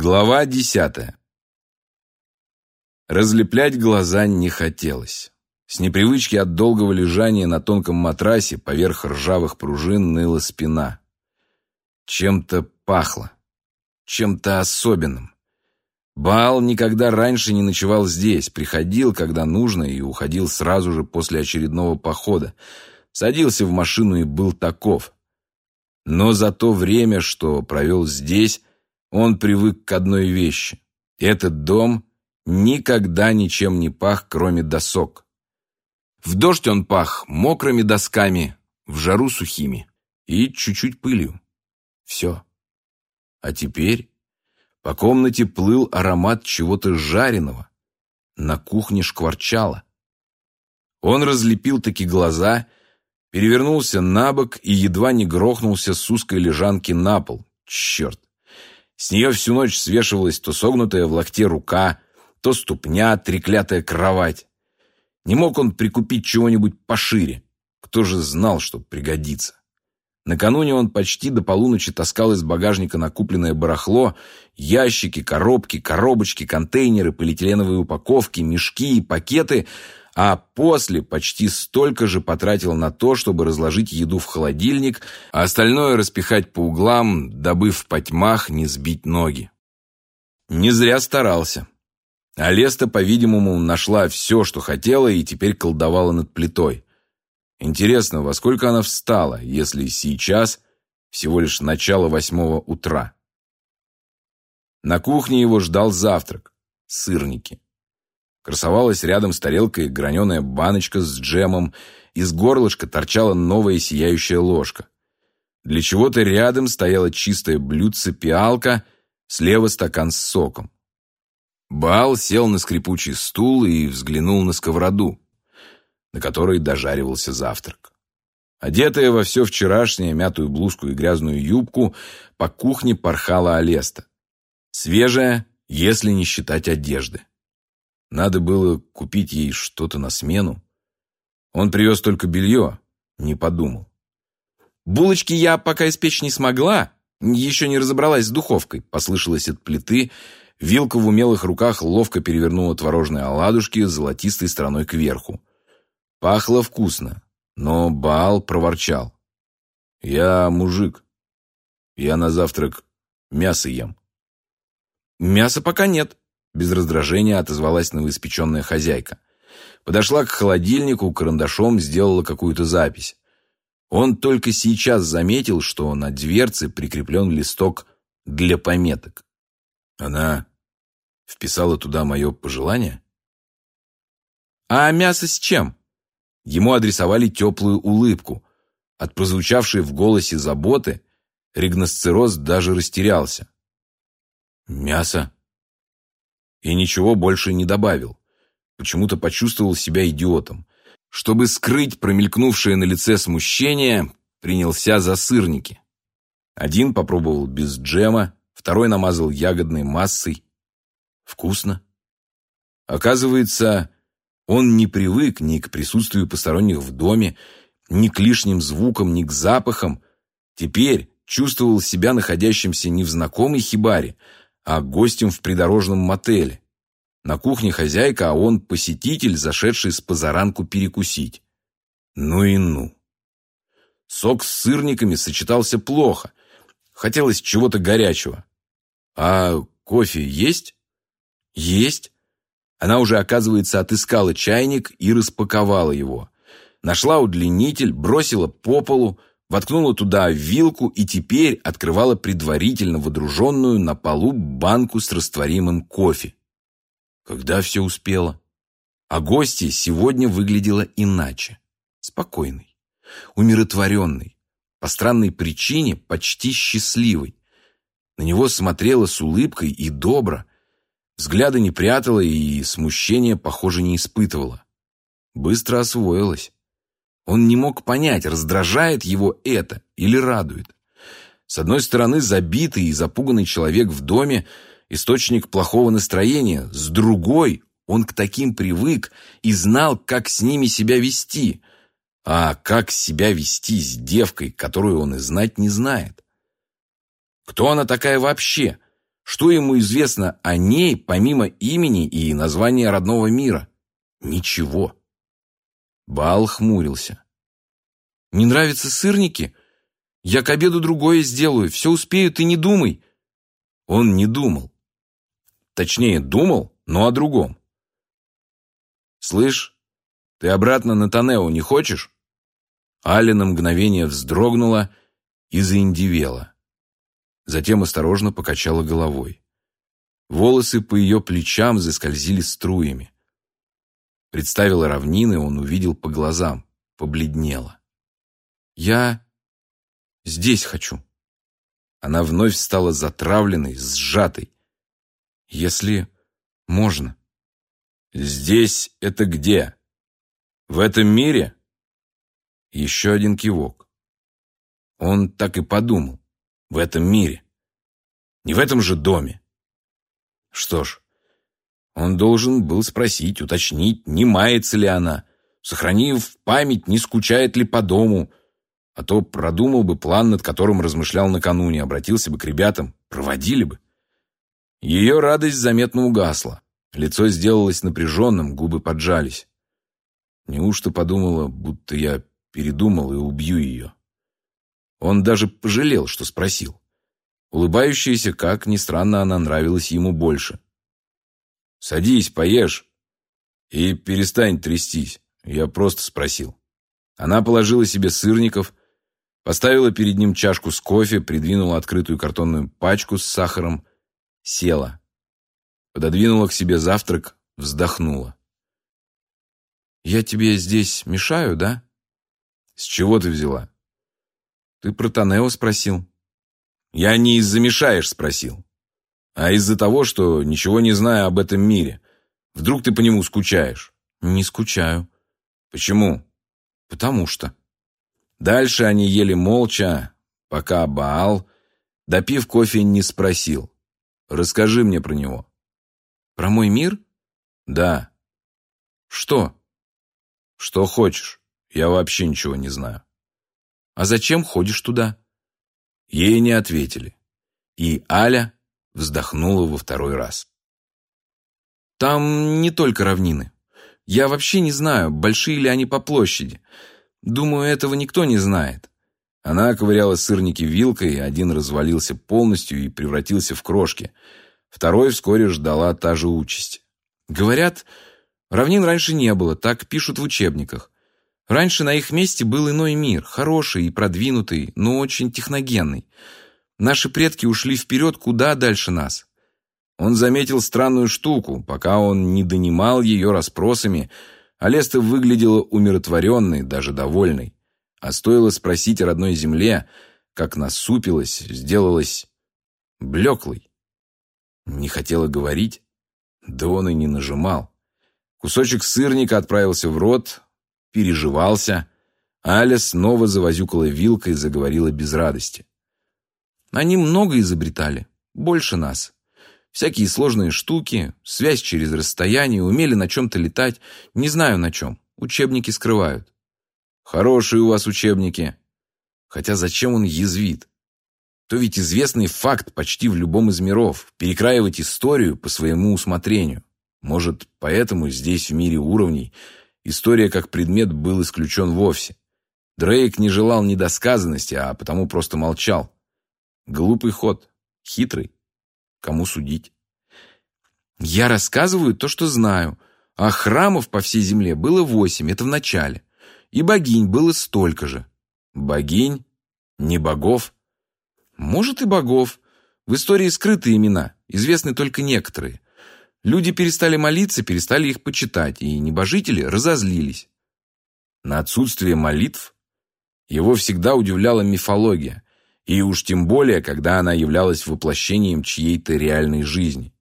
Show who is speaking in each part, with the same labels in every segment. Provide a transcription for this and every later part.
Speaker 1: Глава десятая. Разлеплять глаза не хотелось. С непривычки от долгого лежания на тонком матрасе поверх ржавых пружин ныла спина. Чем-то пахло. Чем-то особенным. Баал никогда раньше не ночевал здесь, приходил, когда нужно, и уходил сразу же после очередного похода. Садился в машину и был таков. Но за то время, что провел здесь, он привык к одной вещи. Этот дом никогда ничем не пах, кроме досок. В дождь он пах мокрыми досками, в жару сухими и чуть-чуть пылью. Все. А теперь по комнате плыл аромат чего-то жареного. На кухне шкварчало. Он разлепил таки глаза, перевернулся на бок и едва не грохнулся с узкой лежанки на пол. Черт! С нее всю ночь свешивалась то согнутая в локте рука, то ступня, треклятая кровать. Не мог он прикупить чего-нибудь пошире. Кто же знал, что пригодится? Накануне он почти до полуночи таскал из багажника накупленное барахло, ящики, коробки, коробочки, контейнеры, полиэтиленовые упаковки, мешки и пакеты, а после почти столько же потратил на то, чтобы разложить еду в холодильник, а остальное распихать по углам, дабы в потьмах не сбить ноги. Не зря старался. Алеста, по-видимому, нашла все, что хотела, и теперь колдовала над плитой. Интересно, во сколько она встала, если сейчас всего лишь начало восьмого утра? На кухне его ждал завтрак. Сырники. Красовалась рядом с тарелкой граненая баночка с джемом, из горлышка торчала новая сияющая ложка. Для чего-то рядом стояла чистая блюдце-пиалка, слева стакан с соком. Бал сел на скрипучий стул и взглянул на сковороду, на которой дожаривался завтрак. Одетая во все вчерашнее, мятую блузку и грязную юбку, по кухне порхала Алеста. Свежая, если не считать одежды. Надо было купить ей что-то на смену. Он привез только белье, не подумал. «Булочки я пока испечь не смогла, еще не разобралась с духовкой», послышалось от плиты. Вилка в умелых руках ловко перевернула творожные оладушки золотистой стороной кверху. Пахло вкусно, но Баал проворчал. «Я мужик. Я на завтрак мясо ем». «Мяса пока нет», без раздражения отозвалась новоиспеченная хозяйка. Подошла к холодильнику, карандашом сделала какую-то запись. Он только сейчас заметил, что на дверце прикреплен листок для пометок. Она вписала туда мое пожелание? «А мясо с чем?» Ему адресовали теплую улыбку. От прозвучавшей в голосе заботы ригносцероз даже растерялся. «Мясо?» И ничего больше не добавил. Почему-то почувствовал себя идиотом. Чтобы скрыть промелькнувшее на лице смущение, принялся за сырники. Один попробовал без джема, второй намазал ягодной массой. Вкусно. Оказывается, он не привык ни к присутствию посторонних в доме, ни к лишним звукам, ни к запахам. Теперь чувствовал себя находящимся не в знакомой хибаре, а гостем в придорожном мотеле. На кухне хозяйка, а он посетитель, зашедший с позаранку перекусить. Ну и ну. Сок с сырниками сочетался плохо. Хотелось чего-то горячего. А кофе есть? Есть. Она уже, оказывается, отыскала чайник и распаковала его. Нашла удлинитель, бросила по полу, воткнула туда вилку и теперь открывала предварительно водруженную на полу банку с растворимым кофе. Когда все успела? А гостья сегодня выглядела иначе. Спокойной, умиротворенной, по странной причине почти счастливой. На него смотрела с улыбкой и добро, взгляда не прятала и смущения, похоже, не испытывала. Быстро освоилась. Он не мог понять, раздражает его это или радует. С одной стороны, забитый и запуганный человек в доме – источник плохого настроения, с другой – он к таким привык и знал, как с ними себя вести. А как себя вести с девкой, которую он и знать не знает? Кто она такая вообще? Что ему известно о ней, помимо имени и названия родного мира? Ничего. Бал хмурился. «Не нравятся сырники? Я к обеду другое сделаю. Все успею, ты не думай». Он не думал. Точнее, думал, но о другом. «Слышь, ты обратно на Танео не хочешь?» Аля на мгновение вздрогнула и заиндивела. Затем осторожно покачала головой. Волосы по ее плечам заскользили струями. Представила равнины, он увидел по глазам, побледнела. «Я здесь хочу». Она вновь стала затравленной, сжатой. «Если можно». «Здесь это где? В этом мире?» Еще один кивок. Он так и подумал. В этом мире. Не в этом же доме. Что ж, он должен был спросить, уточнить, не мается ли она, сохранив память, не скучает ли по дому, а то продумал бы план, над которым размышлял накануне, обратился бы к ребятам, проводили бы. Ее радость заметно угасла. Лицо сделалось напряженным, губы поджались. Неужто подумала, будто я передумал и убью ее? Он даже пожалел, что спросил. Улыбающаяся, как ни странно, она нравилась ему больше. «Садись, поешь. И перестань трястись. Я просто спросил». Она положила себе сырников, поставила перед ним чашку с кофе, придвинула открытую картонную пачку с сахаром, села. Пододвинула к себе завтрак, вздохнула. «Я тебе здесь мешаю, да?» «С чего ты взяла?» «Ты про Танео спросил». «Я не из-за мешаешь спросил а из-за того, что ничего не знаю об этом мире. Вдруг ты по нему скучаешь?» «Не скучаю». «Почему?» «Потому что». Дальше они ели молча, пока Баал, допив кофе, не спросил. «Расскажи мне про него». «Про мой мир?» «Да». «Что?» «Что хочешь. Я вообще ничего не знаю». «А зачем ходишь туда?» Ей не ответили. И Аля вздохнула во второй раз. Там не только равнины. Я вообще не знаю, большие ли они по площади. Думаю, этого никто не знает. Она ковыряла сырники вилкой, один развалился полностью и превратился в крошки. Второй вскоре ждала та же участь. Говорят, равнин раньше не было, так пишут в учебниках. Раньше на их месте был иной мир, хороший и продвинутый, но очень техногенный. Наши предки ушли вперед куда дальше нас. Он заметил странную штуку, пока он не донимал ее расспросами, Алеста выглядела умиротворенной, даже довольной. А стоило спросить о родной земле, как насупилась, сделалась блеклой. Не хотела говорить, да он и не нажимал. Кусочек сырника отправился в рот, переживался. Аля снова завозюкала вилкой и заговорила без радости. Они много изобретали, больше нас. Всякие сложные штуки, связь через расстояние, умели на чем-то летать, не знаю на чем. Учебники скрывают. Хорошие у вас учебники. Хотя зачем он язвит? То ведь известный факт почти в любом из миров. Перекраивать историю по своему усмотрению. Может, поэтому здесь, в мире уровней, история как предмет был исключен вовсе. Дрейк не желал недосказанности, а потому просто молчал. Глупый ход. Хитрый. Кому судить? Я рассказываю то, что знаю. А храмов по всей земле было восемь, это в начале. И богинь было столько же. Богинь? Не богов? Может и богов. В истории скрыты имена, известны только некоторые. Люди перестали молиться, перестали их почитать, и небожители разозлились. На отсутствие молитв его всегда удивляла мифология, и уж тем более, когда она являлась воплощением чьей-то реальной жизни.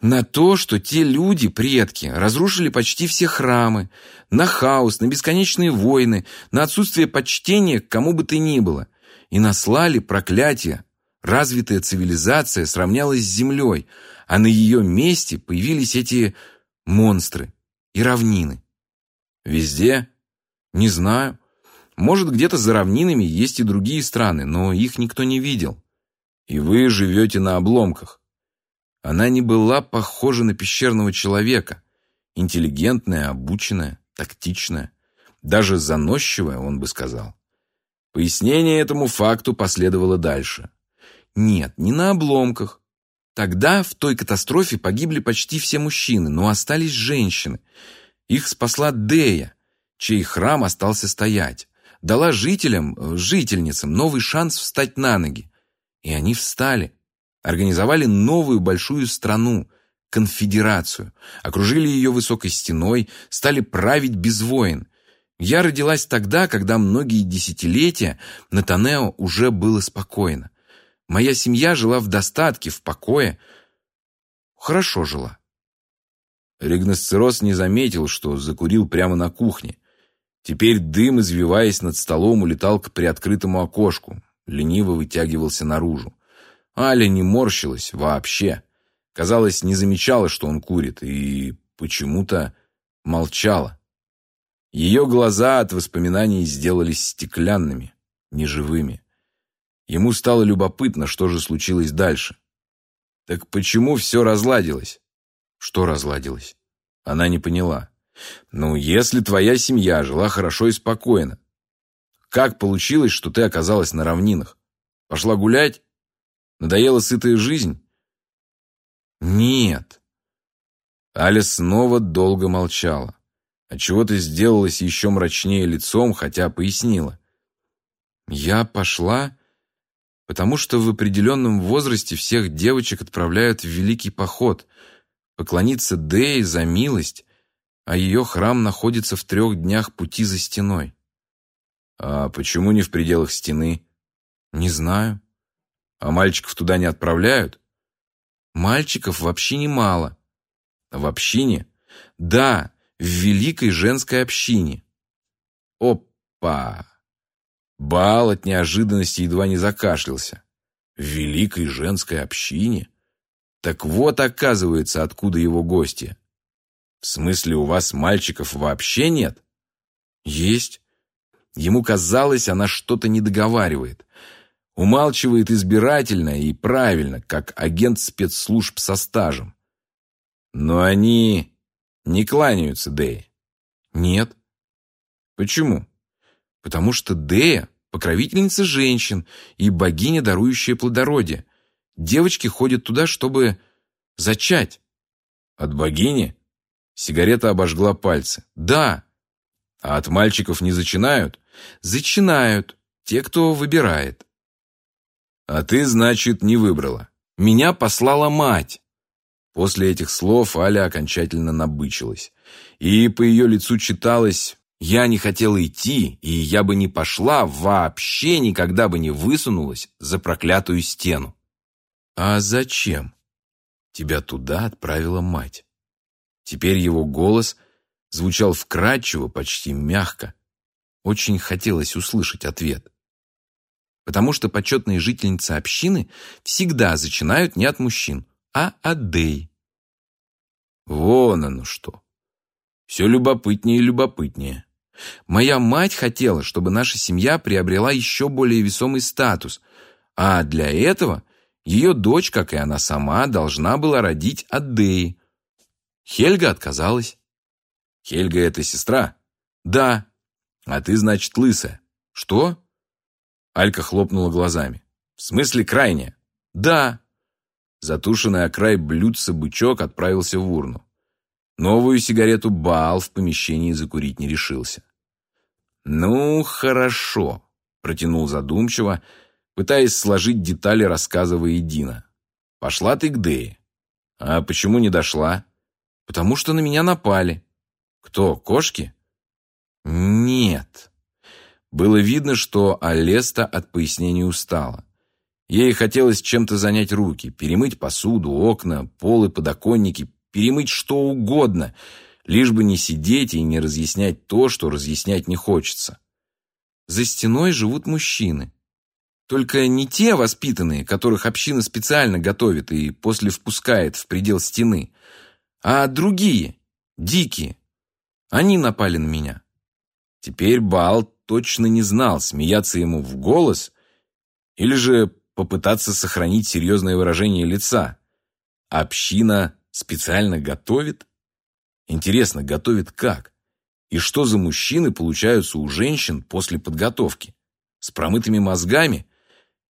Speaker 1: На то, что те люди, предки, разрушили почти все храмы, на хаос, на бесконечные войны, на отсутствие почтения к кому бы то ни было, и наслали проклятие. Развитая цивилизация сравнялась с землей, а на ее месте появились эти монстры и равнины. Везде? Не знаю. Может, где-то за равнинами есть и другие страны, но их никто не видел. И вы живете на обломках. Она не была похожа на пещерного человека. Интеллигентная, обученная, тактичная. Даже заносчивая, он бы сказал. Пояснение этому факту последовало дальше. Нет, не на обломках. Тогда в той катастрофе погибли почти все мужчины, но остались женщины. Их спасла Дея, чей храм остался стоять. Дала жителям, э, жительницам новый шанс встать на ноги. И они встали. Организовали новую большую страну, конфедерацию. Окружили ее высокой стеной, стали править без войн. Я родилась тогда, когда многие десятилетия на Танео уже было спокойно. Моя семья жила в достатке, в покое. Хорошо жила. Ригносцероз не заметил, что закурил прямо на кухне. Теперь дым, извиваясь над столом, улетал к приоткрытому окошку, лениво вытягивался наружу. Аля не морщилась вообще. Казалось, не замечала, что он курит, и почему-то молчала. Ее глаза от воспоминаний сделались стеклянными, неживыми. Ему стало любопытно, что же случилось дальше. Так почему все разладилось? Что разладилось? Она не поняла. Ну, если твоя семья жила хорошо и спокойно, как получилось, что ты оказалась на равнинах? Пошла гулять? Надоела сытая жизнь? Нет. Аля снова долго молчала. Отчего-то сделалась еще мрачнее лицом, хотя пояснила. Я пошла потому что в определенном возрасте всех девочек отправляют в великий поход, поклониться Дее за милость, а ее храм находится в трех днях пути за стеной. А почему не в пределах стены? Не знаю. А мальчиков туда не отправляют? Мальчиков в общине мало. В общине? Да, в великой женской общине. Опа! Бал от неожиданности едва не закашлялся. В великой женской общине? Так вот, оказывается, откуда его гости. В смысле, у вас мальчиков вообще нет? Есть. Ему казалось, она что-то не договаривает. Умалчивает избирательно и правильно, как агент спецслужб со стажем. Но они не кланяются Дее. Нет. Почему? Потому что Дея покровительница женщин и богиня, дарующая плодородие. Девочки ходят туда, чтобы зачать. От богини? Сигарета обожгла пальцы. Да. А от мальчиков не зачинают? Зачинают. Те, кто выбирает. А ты, значит, не выбрала. Меня послала мать. После этих слов Аля окончательно набычилась. И по ее лицу читалось я не хотела идти, и я бы не пошла, вообще никогда бы не высунулась за проклятую стену. А зачем? Тебя туда отправила мать. Теперь его голос звучал вкрадчиво, почти мягко. Очень хотелось услышать ответ. Потому что почетные жительницы общины всегда зачинают не от мужчин, а от Дэй. Вон оно что. Все любопытнее и любопытнее. Моя мать хотела, чтобы наша семья приобрела еще более весомый статус, а для этого ее дочь, как и она сама, должна была родить от Деи. Хельга отказалась. Хельга — это сестра? Да. А ты, значит, лысая. Что? Алька хлопнула глазами. В смысле крайняя? Да. Затушенный о край блюдца бычок отправился в урну. Новую сигарету Баал в помещении закурить не решился. «Ну, хорошо», — протянул задумчиво, пытаясь сложить детали рассказа воедино. «Пошла ты к Дее. А почему не дошла?» «Потому что на меня напали». «Кто, кошки?» «Нет». Было видно, что Алеста от пояснений устала. Ей хотелось чем-то занять руки, перемыть посуду, окна, полы, подоконники, перемыть что угодно, лишь бы не сидеть и не разъяснять то, что разъяснять не хочется. За стеной живут мужчины. Только не те воспитанные, которых община специально готовит и после впускает в предел стены, а другие, дикие. Они напали на меня. Теперь Баал точно не знал, смеяться ему в голос или же по попытаться сохранить серьезное выражение лица. Община специально готовит? Интересно, готовит как? И что за мужчины получаются у женщин после подготовки? С промытыми мозгами?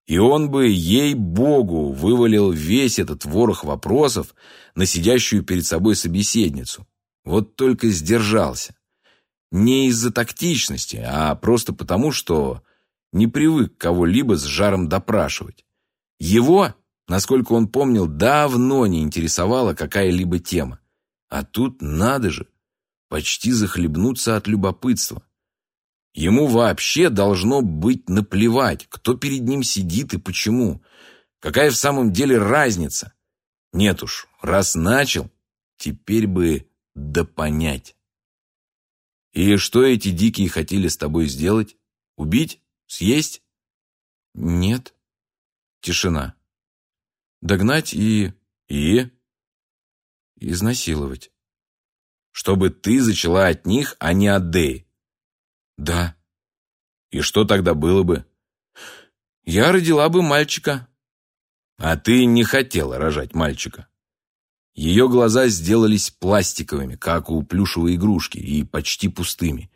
Speaker 1: И он бы, ей-богу, вывалил весь этот ворох вопросов на сидящую перед собой собеседницу. Вот только сдержался. Не из-за тактичности, а просто потому, что не привык кого-либо с жаром допрашивать. Его, насколько он помнил, давно не интересовала какая-либо тема. А тут, надо же, почти захлебнуться от любопытства. Ему вообще должно быть наплевать, кто перед ним сидит и почему. Какая в самом деле разница? Нет уж, раз начал, теперь бы допонять. И что эти дикие хотели с тобой сделать? Убить? Съесть? Нет. Тишина. Догнать и... И? Изнасиловать. Чтобы ты зачала от них, а не от Дэй. Да. И что тогда было бы? Я родила бы мальчика. А ты не хотела рожать мальчика. Ее глаза сделались пластиковыми, как у плюшевой игрушки, и почти пустыми.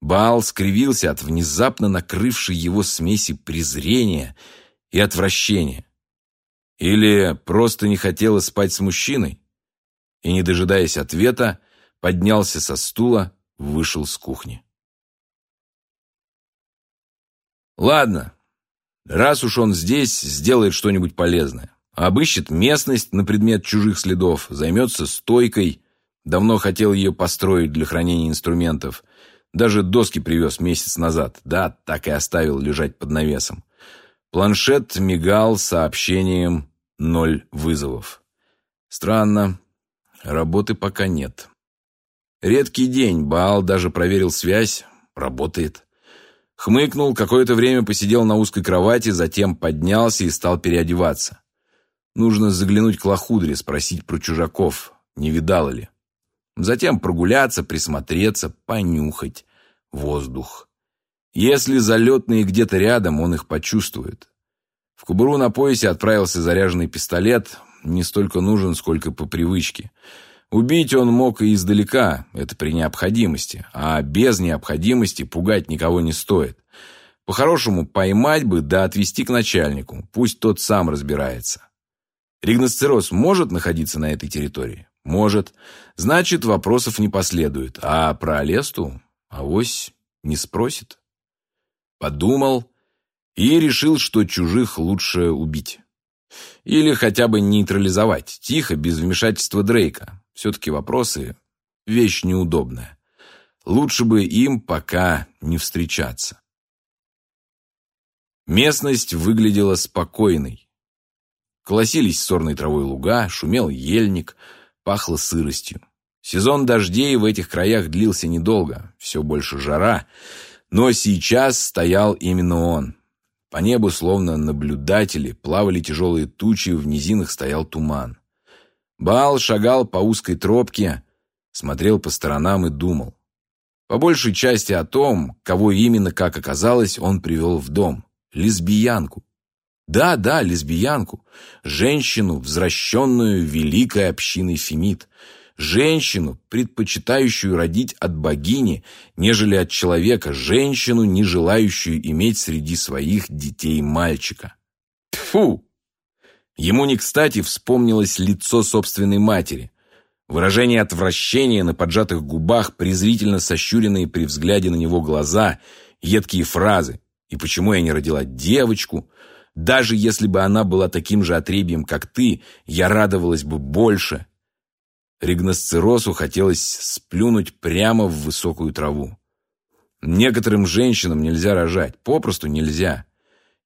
Speaker 1: Баал скривился от внезапно накрывшей его смеси презрения и отвращения. Или просто не хотела спать с мужчиной? И, не дожидаясь ответа, поднялся со стула, вышел с кухни. Ладно, раз уж он здесь, сделает что-нибудь полезное. Обыщет местность на предмет чужих следов, займется стойкой. Давно хотел ее построить для хранения инструментов. Даже доски привез месяц назад. Да, так и оставил лежать под навесом. Планшет мигал сообщением «Ноль вызовов». Странно. Работы пока нет. Редкий день. Баал даже проверил связь. Работает. Хмыкнул, какое-то время посидел на узкой кровати, затем поднялся и стал переодеваться. Нужно заглянуть к Лохудре, спросить про чужаков, не видала ли. Затем прогуляться, присмотреться, понюхать воздух. Если залетные где-то рядом, он их почувствует. В кобуру на поясе отправился заряженный пистолет, не столько нужен, сколько по привычке. Убить он мог и издалека, это при необходимости, а без необходимости пугать никого не стоит. По-хорошему, поймать бы да отвезти к начальнику, пусть тот сам разбирается. Ригносцероз может находиться на этой территории? Может. Значит, вопросов не последует. А про Алесту авось не спросит. Подумал и решил, что чужих лучше убить. Или хотя бы нейтрализовать, тихо, без вмешательства Дрейка. Все-таки вопросы – вещь неудобная. Лучше бы им пока не встречаться. Местность выглядела спокойной. Колосились сорной травой луга, шумел ельник, пахло сыростью. Сезон дождей в этих краях длился недолго, все больше жара, но сейчас стоял именно он. По небу, словно наблюдатели, плавали тяжелые тучи, в низинах стоял туман. Баал шагал по узкой тропке, смотрел по сторонам и думал. По большей части о том, кого именно, как оказалось, он привел в дом. Лесбиянку. Да, да, лесбиянку. Женщину, возвращенную великой общиной Фемид. Женщину, предпочитающую родить от богини, нежели от человека. Женщину, не желающую иметь среди своих детей мальчика. Тфу! Ему не кстати вспомнилось лицо собственной матери. Выражение отвращения на поджатых губах, презрительно сощуренные при взгляде на него глаза, едкие фразы. «И почему я не родила девочку?» Даже если бы она была таким же отребьем, как ты, я радовалась бы больше. Ригносциросу хотелось сплюнуть прямо в высокую траву. Некоторым женщинам нельзя рожать, попросту нельзя.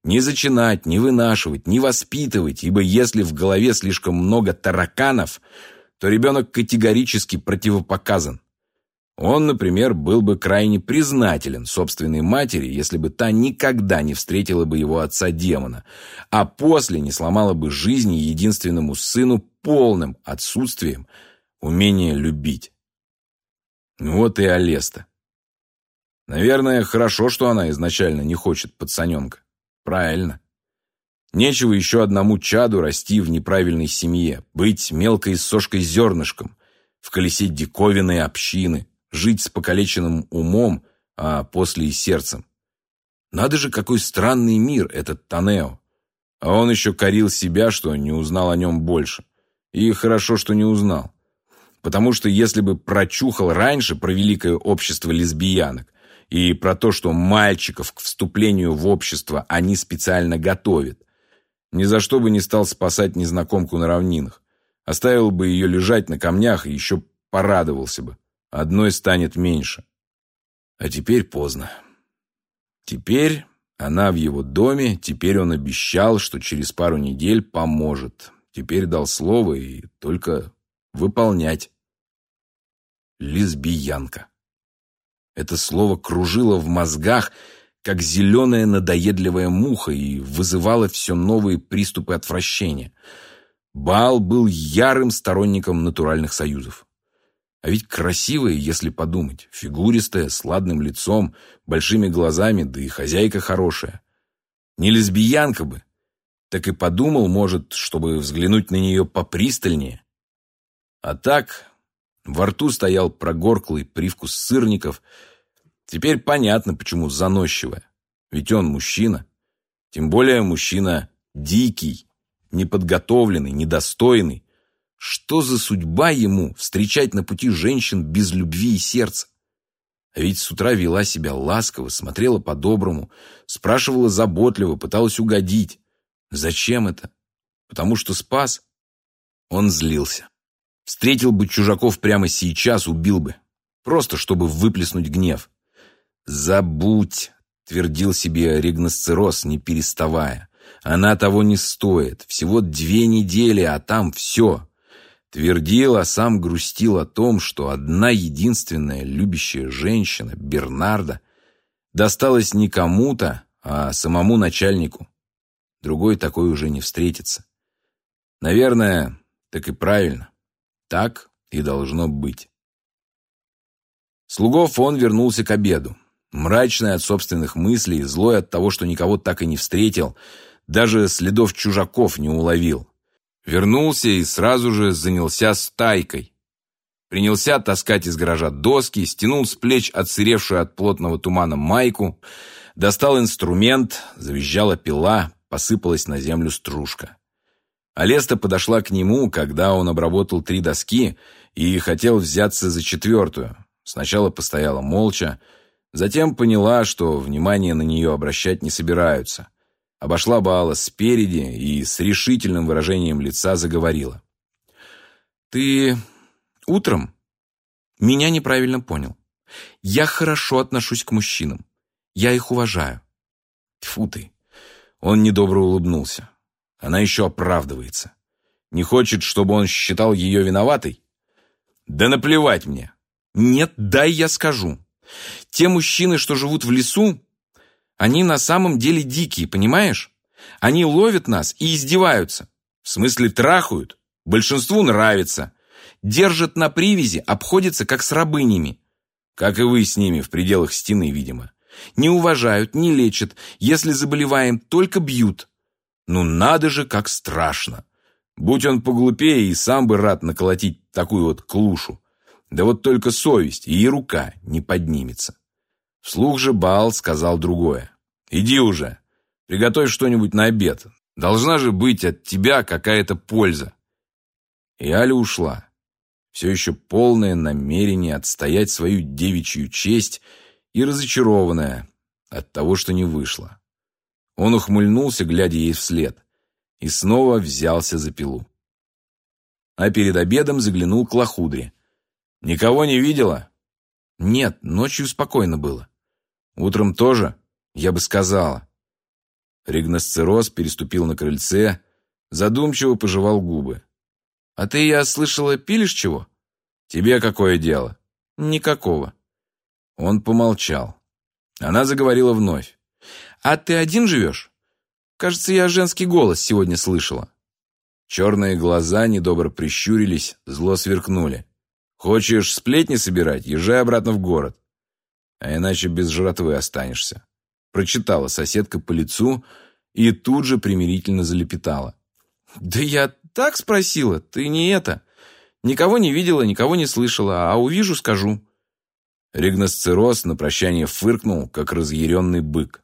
Speaker 1: Не зачинать, не вынашивать, не воспитывать, ибо если в голове слишком много тараканов, то ребенок категорически противопоказан. Он, например, был бы крайне признателен собственной матери, если бы та никогда не встретила бы его отца-демона, а после не сломала бы жизни единственному сыну полным отсутствием умения любить. Вот и Алеста. Наверное, хорошо, что она изначально не хочет пацаненка. Правильно. Нечего еще одному чаду расти в неправильной семье, быть мелкой сошкой зернышком, в колесе диковинной общины, жить с покалеченным умом, а после и сердцем. Надо же, какой странный мир этот Танео. А он еще корил себя, что не узнал о нем больше. И хорошо, что не узнал. Потому что если бы прочухал раньше про великое общество лесбиянок и про то, что мальчиков к вступлению в общество они специально готовят, ни за что бы не стал спасать незнакомку на равнинах. Оставил бы ее лежать на камнях и еще порадовался бы. Одной станет меньше. А теперь поздно. Теперь она в его доме, теперь он обещал, что через пару недель поможет. Теперь дал слово и только выполнять. Лесбиянка. Это слово кружило в мозгах, как зеленая надоедливая муха, и вызывало все новые приступы отвращения. Баал был ярым сторонником натуральных союзов. А ведь красивая, если подумать, фигуристая, с ладным лицом, большими глазами, да и хозяйка хорошая. Не лесбиянка бы. Так и подумал, может, чтобы взглянуть на нее попристальнее. А так, во рту стоял прогорклый привкус сырников. Теперь понятно, почему заносчивая. Ведь он мужчина. Тем более мужчина дикий, неподготовленный, недостойный. Что за судьба ему встречать на пути женщин без любви и сердца? А ведь с утра вела себя ласково, смотрела по-доброму, спрашивала заботливо, пыталась угодить. Зачем это? Потому что спас? Он злился. Встретил бы чужаков прямо сейчас, убил бы. Просто, чтобы выплеснуть гнев. «Забудь», — твердил себе ригносцероз, не переставая. «Она того не стоит. Всего две недели, а там все. Твердил, а сам грустил о том, что одна единственная любящая женщина, Бернарда, досталась не кому-то, а самому начальнику. Другой такой уже не встретится. Наверное, так и правильно. Так и должно быть. Слугов он вернулся к обеду. Мрачный от собственных мыслей, злой от того, что никого так и не встретил, даже следов чужаков не уловил. Вернулся и сразу же занялся стайкой. Принялся таскать из гаража доски, стянул с плеч отсыревшую от плотного тумана майку, достал инструмент, завизжала пила, посыпалась на землю стружка. Алеста подошла к нему, когда он обработал три доски и хотел взяться за четвертую. Сначала постояла молча, затем поняла, что внимание на нее обращать не собираются – обошла Баала спереди и с решительным выражением лица заговорила. «Ты утром меня неправильно понял. Я хорошо отношусь к мужчинам. Я их уважаю». Тьфу ты. Он недобро улыбнулся. Она еще оправдывается. Не хочет, чтобы он считал ее виноватой? Да наплевать мне. Нет, дай я скажу. Те мужчины, что живут в лесу, они на самом деле дикие, понимаешь? Они ловят нас и издеваются. В смысле трахают. Большинству нравится. Держат на привязи, обходятся как с рабынями. Как и вы с ними в пределах стены, видимо. Не уважают, не лечат. Если заболеваем, только бьют. Ну надо же, как страшно. Будь он поглупее, и сам бы рад наколотить такую вот клушу. Да вот только совесть и рука не поднимется. Вслух же Баал сказал другое. «Иди уже, приготовь что-нибудь на обед. Должна же быть от тебя какая-то польза». И Аля ушла. Все еще полное намерение отстоять свою девичью честь и разочарованная от того, что не вышло. Он ухмыльнулся, глядя ей вслед, и снова взялся за пилу. А перед обедом заглянул к лохудре. «Никого не видела?» «Нет, ночью спокойно было». «Утром тоже?» Я бы сказала. Ригносцероз переступил на крыльце, задумчиво пожевал губы. «А ты, я слышала, пилишь чего?» «Тебе какое дело?» «Никакого». Он помолчал. Она заговорила вновь. «А ты один живешь? Кажется, я женский голос сегодня слышала». Черные глаза недобро прищурились, зло сверкнули. «Хочешь сплетни собирать? Езжай обратно в город. А иначе без жратвы останешься» прочитала соседка по лицу и тут же примирительно залепетала. «Да я так спросила, ты не это. Никого не видела, никого не слышала, а увижу, скажу». Ригносцероз на прощание фыркнул, как разъяренный бык.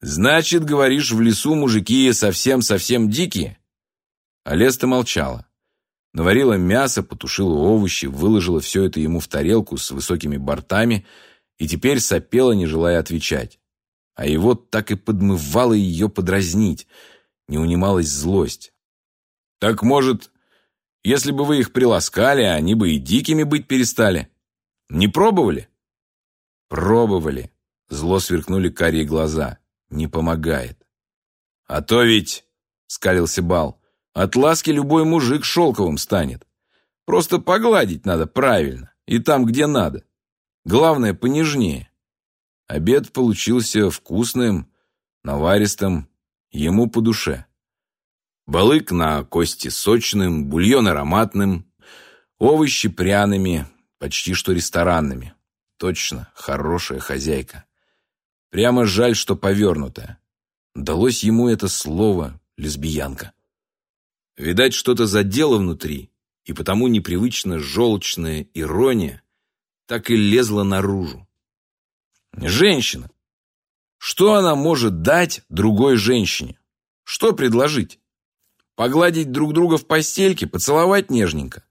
Speaker 1: «Значит, говоришь, в лесу мужики совсем-совсем дикие?» Алеста молчала. Наварила мясо, потушила овощи, выложила все это ему в тарелку с высокими бортами и теперь сопела, не желая отвечать. А его так и подмывало ее подразнить, не унималась злость. «Так, может, если бы вы их приласкали, они бы и дикими быть перестали? Не пробовали?» «Пробовали», — зло сверкнули карие глаза. «Не помогает». «А то ведь», — скалился Бал, от ласки любой мужик шелковым станет. Просто погладить надо правильно и там, где надо. Главное, понежнее. Обед получился вкусным, наваристым, ему по душе. Балык на кости сочным, бульон ароматным, овощи пряными, почти что ресторанными. Точно, хорошая хозяйка. Прямо жаль, что повернутая. Далось ему это слово «лесбиянка». Видать, что-то задело внутри, и потому непривычно желчная ирония так и лезла наружу. Женщина. Что она может дать другой женщине? Что предложить? Погладить друг друга в постельке, поцеловать нежненько?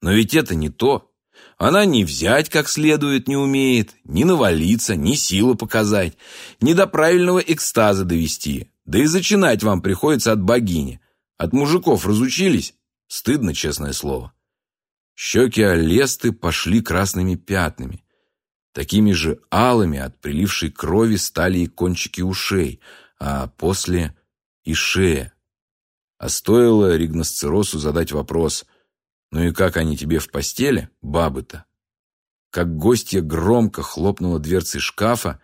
Speaker 1: Но ведь это не то. Она ни взять как следует не умеет, ни навалиться, ни силы показать, ни до правильного экстаза довести. Да и зачинать вам приходится от богини, от мужиков разучились? Стыдно, честное слово. Щеки Алесты пошли красными пятнами. Такими же алыми от прилившей крови стали и кончики ушей, а после и шея. А стоило Ригносцеросу задать вопрос, «Ну и как они тебе в постели, бабы-то?» Как гостья громко хлопнула дверцей шкафа,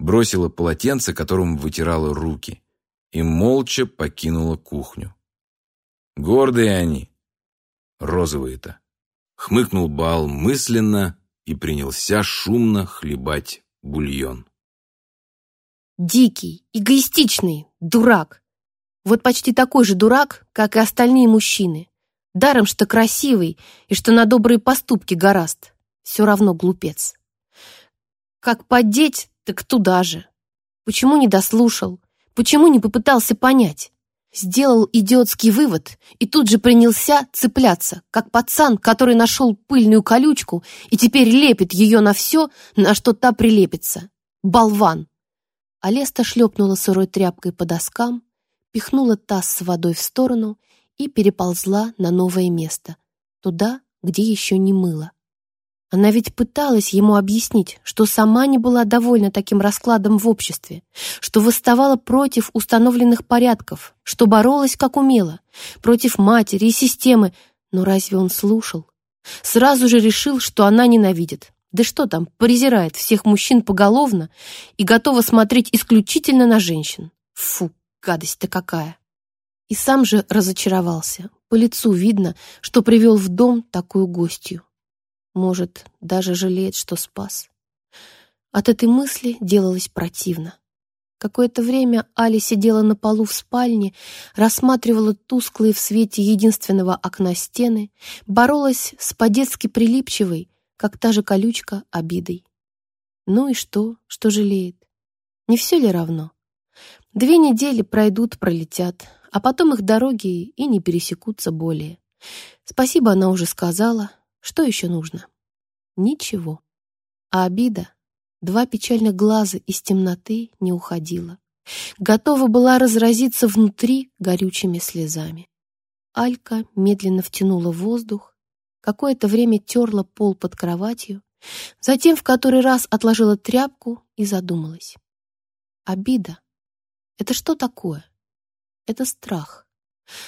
Speaker 1: бросила полотенце, которым вытирала руки, и молча покинула кухню. Гордые они, розовые-то. Хмыкнул Бал мысленно и принялся шумно хлебать бульон.
Speaker 2: Дикий, эгоистичный, дурак. Вот почти такой же дурак, как и остальные мужчины. Даром, что красивый и что на добрые поступки гораст. Все равно глупец. Как поддеть, так туда же. Почему не дослушал? Почему не попытался понять? Сделал идиотский вывод и тут же принялся цепляться, как пацан, который нашел пыльную колючку и теперь лепит ее на все, на что та прилепится. Болван! Алеста шлепнула сырой тряпкой по доскам, пихнула таз с водой в сторону и переползла на новое место, туда, где еще не мыло. Она ведь пыталась ему объяснить, что сама не была довольна таким раскладом в обществе, что восставала против установленных порядков, что боролась как умела, против матери и системы, но разве он слушал? Сразу же решил, что она ненавидит. Да что там, презирает всех мужчин поголовно и готова смотреть исключительно на женщин. Фу, гадость-то какая! И сам же разочаровался. По лицу видно, что привел в дом такую гостью. Может, даже жалеет, что спас. От этой мысли делалось противно. Какое-то время Али сидела на полу в спальне, рассматривала тусклые в свете единственного окна стены, боролась с по-детски прилипчивой, как та же колючка, обидой. Ну и что, что жалеет? Не все ли равно? Две недели пройдут, пролетят, а потом их дороги и не пересекутся более. Спасибо она уже сказала, что еще нужно? Ничего. А обида, два печальных глаза из темноты не уходила. Готова была разразиться внутри горючими слезами. Алька медленно втянула воздух, какое-то время терла пол под кроватью, затем в который раз отложила тряпку и задумалась. Обида — это что такое? Это страх.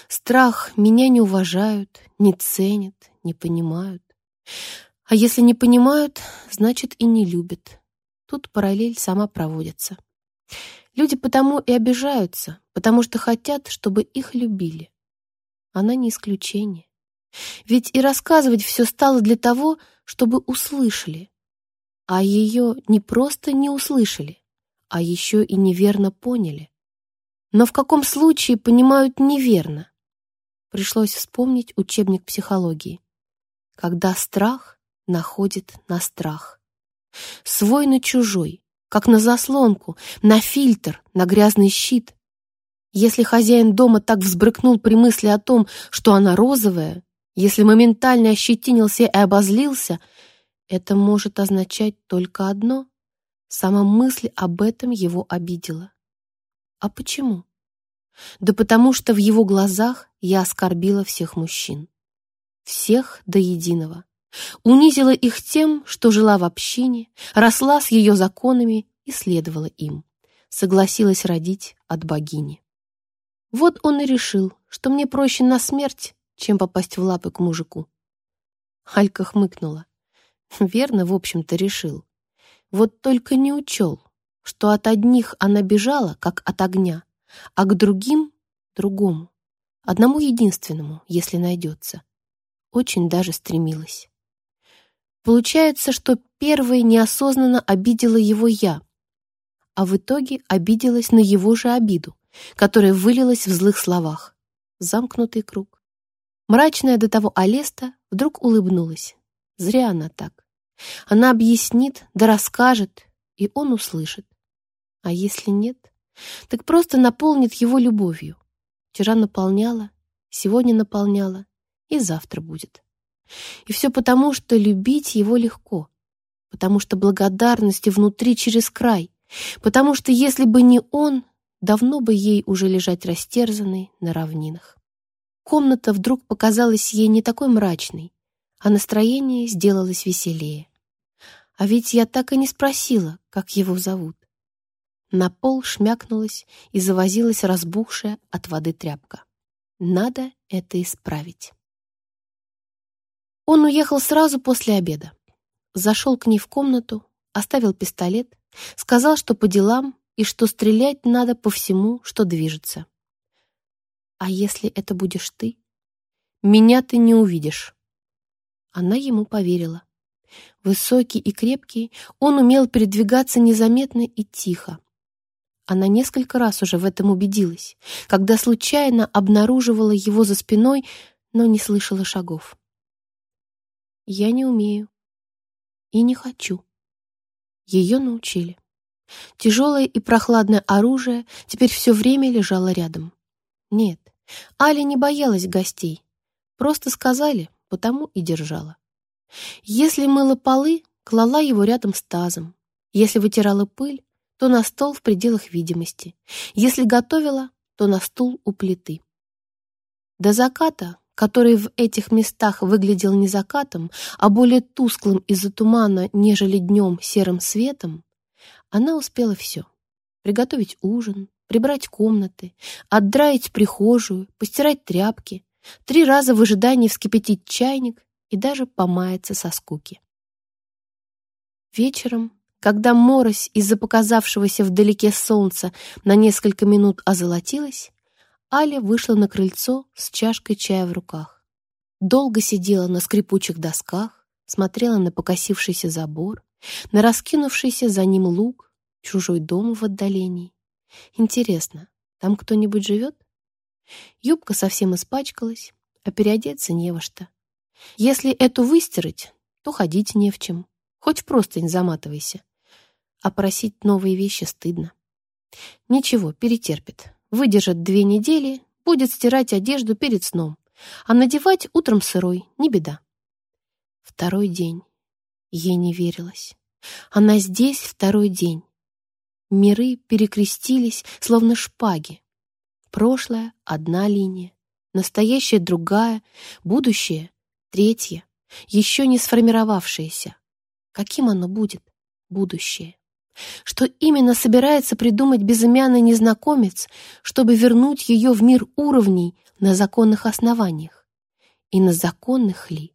Speaker 2: Страх меня не уважают, не ценят, не понимают. А если не понимают, значит и не любят. Тут параллель сама проводится. Люди потому и обижаются, потому что хотят, чтобы их любили. Она не исключение. Ведь и рассказывать все стало для того, чтобы услышали. А ее не просто не услышали, а еще и неверно поняли. Но в каком случае понимают неверно. Пришлось вспомнить учебник психологии. Когда страх находит на страх. Свой на чужой, как на заслонку, на фильтр, на грязный щит. Если хозяин дома так взбрыкнул при мысли о том, что она розовая, если моментально ощетинился и обозлился, это может означать только одно. Сама мысль об этом его обидела. А почему? Да потому что в его глазах я оскорбила всех мужчин. Всех до единого. Унизила их тем, что жила в общине, росла с ее законами и следовала им. Согласилась родить от богини. Вот он и решил, что мне проще на смерть, чем попасть в лапы к мужику. Алька хмыкнула. Верно, в общем-то, решил. Вот только не учел, что от одних она бежала, как от огня, а к другим — другому, одному единственному, если найдется. Очень даже стремилась. Получается, что первой неосознанно обидела его я, а в итоге обиделась на его же обиду, которая вылилась в злых словах. Замкнутый круг. Мрачная до того Алеста вдруг улыбнулась. Зря она так. Она объяснит, да расскажет, и он услышит. А если нет, так просто наполнит его любовью. Вчера наполняла, сегодня наполняла, и завтра будет. И все потому, что любить его легко, потому что благодарности внутри через край, потому что если бы не он, давно бы ей уже лежать растерзанной на равнинах. Комната вдруг показалась ей не такой мрачной, а настроение сделалось веселее. А ведь я так и не спросила, как его зовут. На пол шмякнулась и завозилась разбухшая от воды тряпка. Надо это исправить. Он уехал сразу после обеда. Зашел к ней в комнату, оставил пистолет, сказал, что по делам и что стрелять надо по всему, что движется. «А если это будешь ты? Меня ты не увидишь». Она ему поверила. Высокий и крепкий, он умел передвигаться незаметно и тихо, она несколько раз уже в этом убедилась, когда случайно обнаруживала его за спиной, но не слышала шагов. «Я не умею и не хочу». Ее научили. Тяжелое и прохладное оружие теперь все время лежало рядом. Нет, Аля не боялась гостей. Просто сказали, потому и держала. Если мыла полы, клала его рядом с тазом. Если вытирала пыль, то на стол в пределах видимости. Если готовила, то на стул у плиты. До заката, который в этих местах выглядел не закатом, а более тусклым из-за тумана, нежели днем серым светом, она успела все. Приготовить ужин, прибрать комнаты, отдраить прихожую, постирать тряпки, три раза в ожидании вскипятить чайник и даже помаяться со скуки. Вечером когда морось из-за показавшегося вдалеке солнца на несколько минут озолотилась, Аля вышла на крыльцо с чашкой чая в руках. Долго сидела на скрипучих досках, смотрела на покосившийся забор, на раскинувшийся за ним луг, чужой дом в отдалении. Интересно, там кто-нибудь живет? Юбка совсем испачкалась, а переодеться не во что. Если эту выстирать, то ходить не в чем. Хоть в простынь заматывайся а просить новые вещи стыдно. Ничего, перетерпит. Выдержит две недели, будет стирать одежду перед сном, а надевать утром сырой, не беда. Второй день. Ей не верилось. Она здесь второй день. Миры перекрестились, словно шпаги. Прошлое — одна линия, настоящее — другая, будущее — третья, еще не сформировавшееся. Каким оно будет, будущее? Что именно собирается придумать безымянный незнакомец, чтобы вернуть ее в мир уровней на законных основаниях? И на законных ли?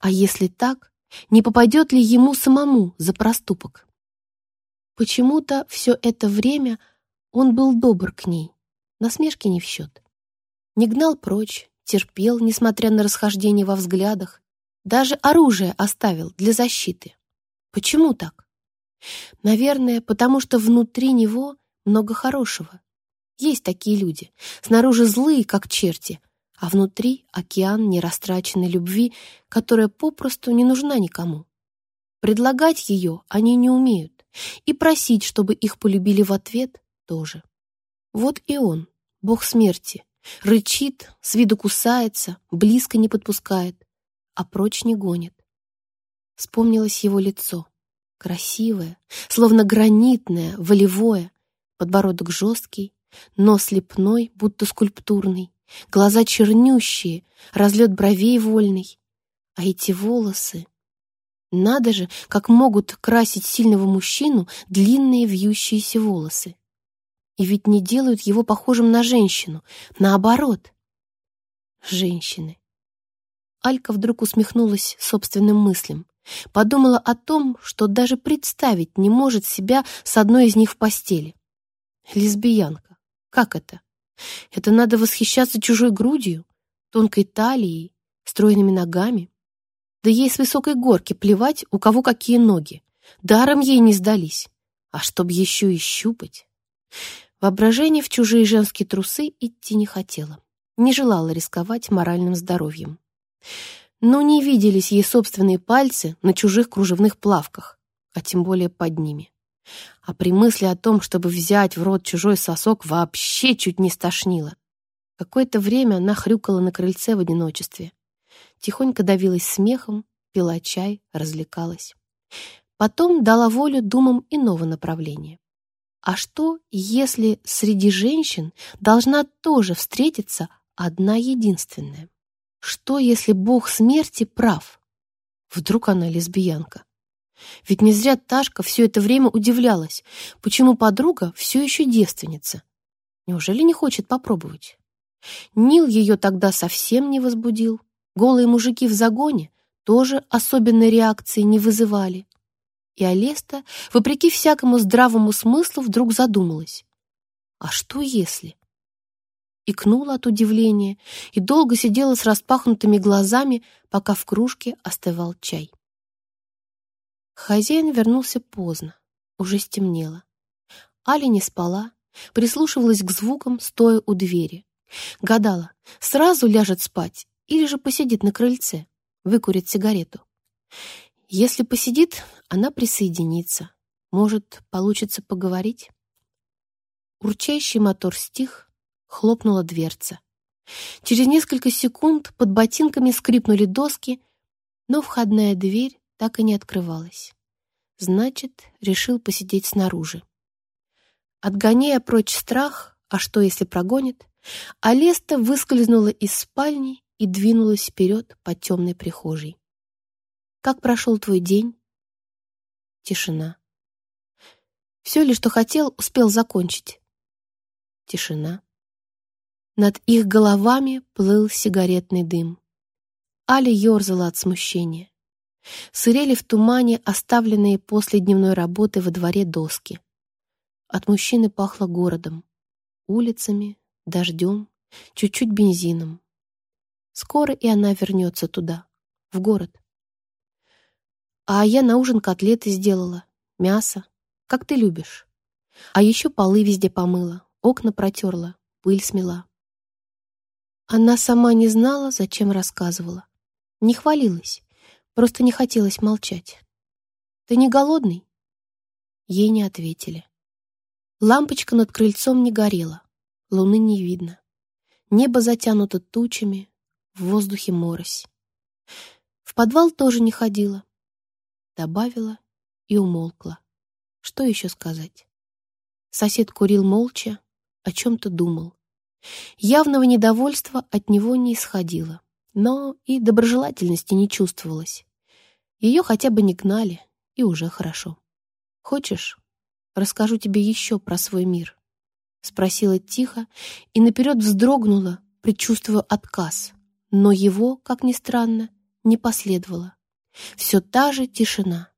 Speaker 2: А если так, не попадет ли ему самому за проступок? Почему-то все это время он был добр к ней, насмешки не в счет. Не гнал прочь, терпел, несмотря на расхождение во взглядах, даже оружие оставил для защиты. Почему так? Наверное, потому что внутри него много хорошего. Есть такие люди, снаружи злые, как черти, а внутри океан нерастраченной любви, которая попросту не нужна никому. Предлагать ее они не умеют, и просить, чтобы их полюбили в ответ, тоже. Вот и он, бог смерти, рычит, с виду кусается, близко не подпускает, а прочь не гонит. Вспомнилось его лицо, красивое, словно гранитное, волевое, подбородок жесткий, нос лепной, будто скульптурный, глаза чернющие, разлет бровей вольный. А эти волосы... Надо же, как могут красить сильного мужчину длинные вьющиеся волосы. И ведь не делают его похожим на женщину, наоборот. Женщины. Алька вдруг усмехнулась собственным мыслям. Подумала о том, что даже представить не может себя с одной из них в постели. Лесбиянка. Как это? Это надо восхищаться чужой грудью, тонкой талией, стройными ногами. Да ей с высокой горки плевать, у кого какие ноги. Даром ей не сдались. А чтоб еще и щупать. Воображение в чужие женские трусы идти не хотела. Не желала рисковать моральным здоровьем. Но не виделись ей собственные пальцы на чужих кружевных плавках, а тем более под ними. А при мысли о том, чтобы взять в рот чужой сосок, вообще чуть не стошнило. Какое-то время она хрюкала на крыльце в одиночестве. Тихонько давилась смехом, пила чай, развлекалась. Потом дала волю думам иного направления. А что, если среди женщин должна тоже встретиться одна единственная? Что, если бог смерти прав? Вдруг она лесбиянка? Ведь не зря Ташка все это время удивлялась, почему подруга все еще девственница. Неужели не хочет попробовать? Нил ее тогда совсем не возбудил. Голые мужики в загоне тоже особенной реакции не вызывали. И Алеста, вопреки всякому здравому смыслу, вдруг задумалась. А что если? Икнула от удивления и долго сидела с распахнутыми глазами, пока в кружке остывал чай. Хозяин вернулся поздно, уже стемнело. Аля не спала, прислушивалась к звукам, стоя у двери. Гадала, сразу ляжет спать или же посидит на крыльце, выкурит сигарету. Если посидит, она присоединится. Может, получится поговорить? Урчащий мотор стих, хлопнула дверца. Через несколько секунд под ботинками скрипнули доски, но входная дверь так и не открывалась. Значит, решил посидеть снаружи. Отгоняя прочь страх, а что, если прогонит, Алеста выскользнула из спальни и двинулась вперед по темной прихожей. «Как прошел твой день?» Тишина. Все ли, что хотел, успел закончить? Тишина. Над их головами плыл сигаретный дым. Аля ерзала от смущения. Сырели в тумане оставленные после дневной работы во дворе доски. От мужчины пахло городом, улицами, дождем, чуть-чуть бензином. Скоро и она вернется туда, в город. А я на ужин котлеты сделала, мясо, как ты любишь. А еще полы везде помыла, окна протерла, пыль смела. Она сама не знала, зачем рассказывала. Не хвалилась. Просто не хотелось молчать. «Ты не голодный?» Ей не ответили. Лампочка над крыльцом не горела, луны не видно. Небо затянуто тучами, в воздухе морось. В подвал тоже не ходила. Добавила и умолкла. Что еще сказать? Сосед курил молча, о чем-то думал. Явного недовольства от него не исходило, но и доброжелательности не чувствовалось. Ее хотя бы не гнали, и уже хорошо. «Хочешь, расскажу тебе еще про свой мир?» Спросила тихо и наперед вздрогнула, предчувствуя отказ. Но его, как ни странно, не последовало. Все та же тишина.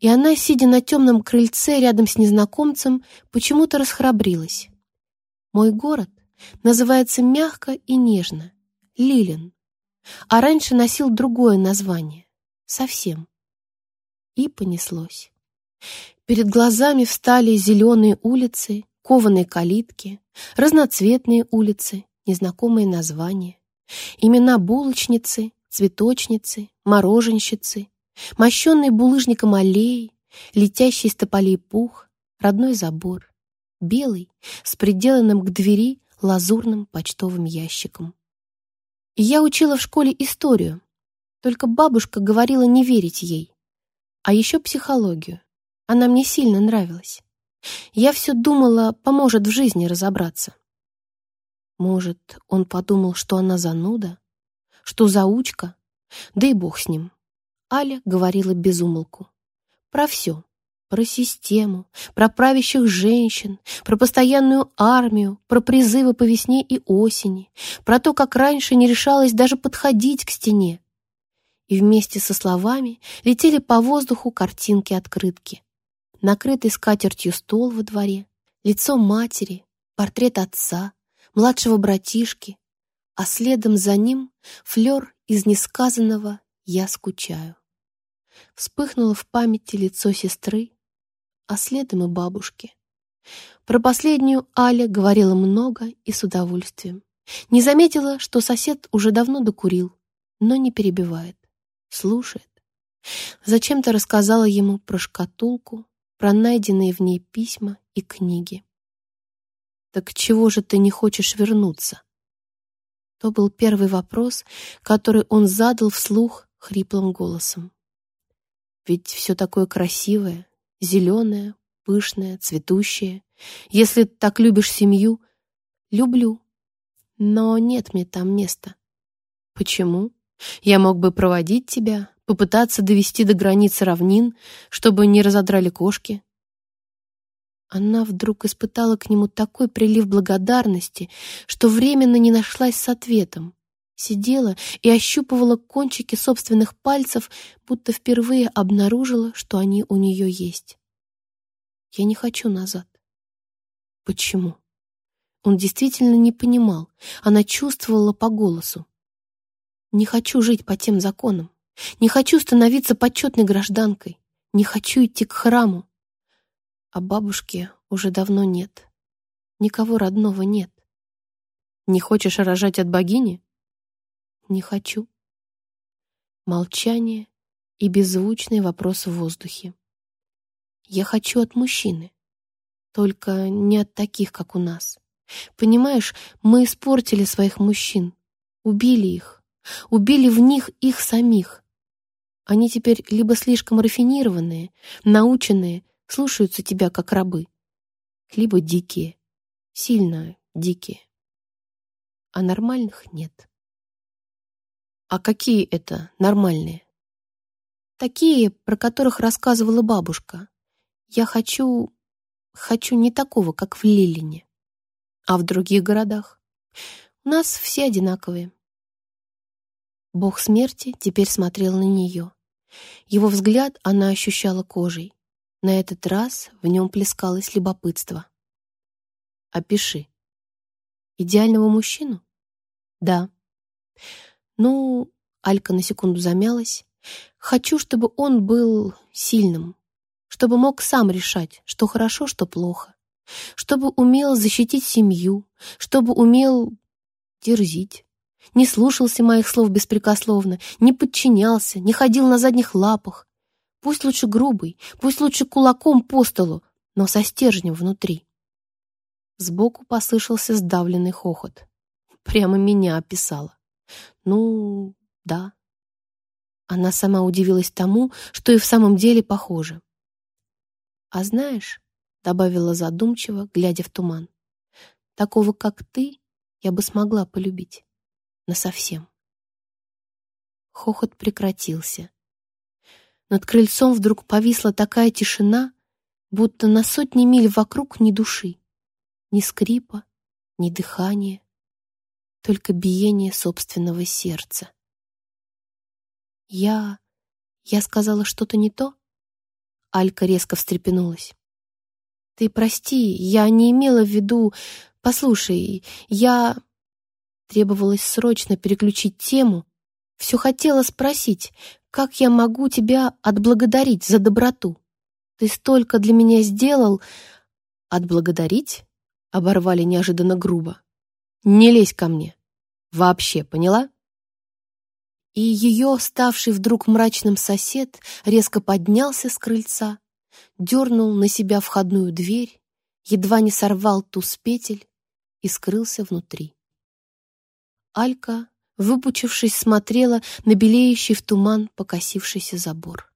Speaker 2: И она, сидя на темном крыльце рядом с незнакомцем, почему-то расхрабрилась. «Мой город называется мягко и нежно — Лилин, а раньше носил другое название Совсем. И понеслось. Перед глазами встали зеленые улицы, кованые калитки, разноцветные улицы, незнакомые названия, имена булочницы, цветочницы, мороженщицы, мощенные булыжником аллеи, летящий из тополей пух, родной забор, белый, с приделанным к двери лазурным почтовым ящиком. Я учила в школе историю, только бабушка говорила не верить ей. А еще психологию. Она мне сильно нравилась. Я все думала, поможет в жизни разобраться. Может, он подумал, что она зануда, что заучка, да и бог с ним. Аля говорила без умолку. Про все. Про систему, про правящих женщин, про постоянную армию, про призывы по весне и осени, про то, как раньше не решалась даже подходить к стене. И вместе со словами летели по воздуху картинки-открытки. Накрытый скатертью стол во дворе, лицо матери, портрет отца, младшего братишки, а следом за ним флер из несказанного «Я скучаю». Вспыхнуло в памяти лицо сестры, а следом и бабушки. Про последнюю Аля говорила много и с удовольствием. Не заметила, что сосед уже давно докурил, но не перебивает, слушает. Зачем-то рассказала ему про шкатулку, про найденные в ней письма и книги. «Так чего же ты не хочешь вернуться?» То был первый вопрос, который он задал вслух хриплым голосом. «Ведь все такое красивое, зеленое, пышное, цветущее. Если так любишь семью, люблю. Но нет мне там места. Почему? Я мог бы проводить тебя, попытаться довести до границы равнин, чтобы не разодрали кошки. Она вдруг испытала к нему такой прилив благодарности, что временно не нашлась с ответом. Сидела и ощупывала кончики собственных пальцев, будто впервые обнаружила, что они у нее есть. Я не хочу назад. Почему? Он действительно не понимал. Она чувствовала по голосу. Не хочу жить по тем законам. Не хочу становиться почетной гражданкой. Не хочу идти к храму. А бабушки уже давно нет. Никого родного нет. Не хочешь рожать от богини? Не хочу. Молчание и беззвучный вопрос в воздухе. Я хочу от мужчины. Только не от таких, как у нас. Понимаешь, мы испортили своих мужчин. Убили их. Убили в них их самих. Они теперь либо слишком рафинированные, наученные, слушаются тебя как рабы, либо дикие, сильно дикие. А нормальных нет. А какие это нормальные? Такие, про которых рассказывала бабушка. Я хочу... хочу не такого, как в Лилине. А в других городах? У нас все одинаковые. Бог смерти теперь смотрел на нее. Его взгляд она ощущала кожей. На этот раз в нем плескалось любопытство. «Опиши. Идеального мужчину?» «Да». «Ну...» — Алька на секунду замялась. «Хочу, чтобы он был сильным, чтобы мог сам решать, что хорошо, что плохо, чтобы умел защитить семью, чтобы умел дерзить, не слушался моих слов беспрекословно, не подчинялся, не ходил на задних лапах, Пусть лучше грубый, пусть лучше кулаком по столу, но со стержнем внутри. Сбоку послышался сдавленный хохот. Прямо меня описала. Ну, да. Она сама удивилась тому, что и в самом деле похоже. «А знаешь», — добавила задумчиво, глядя в туман, «такого, как ты, я бы смогла полюбить. Насовсем». Хохот прекратился. Над крыльцом вдруг повисла такая тишина, будто на сотни миль вокруг ни души, ни скрипа, ни дыхания, только биение собственного сердца. Я... я сказала что-то не то? Алька резко встрепенулась. Ты прости, я не имела в виду... Послушай, я... Требовалось срочно переключить тему. Все хотела спросить, как я могу тебя отблагодарить за доброту? Ты столько для меня сделал. Отблагодарить? Оборвали неожиданно грубо. «Не лезь ко мне. Вообще, поняла?» И ее, ставший вдруг мрачным сосед, резко поднялся с крыльца, дернул на себя входную дверь, едва не сорвал ту с петель и скрылся внутри. Алька, выпучившись, смотрела на белеющий в туман покосившийся забор.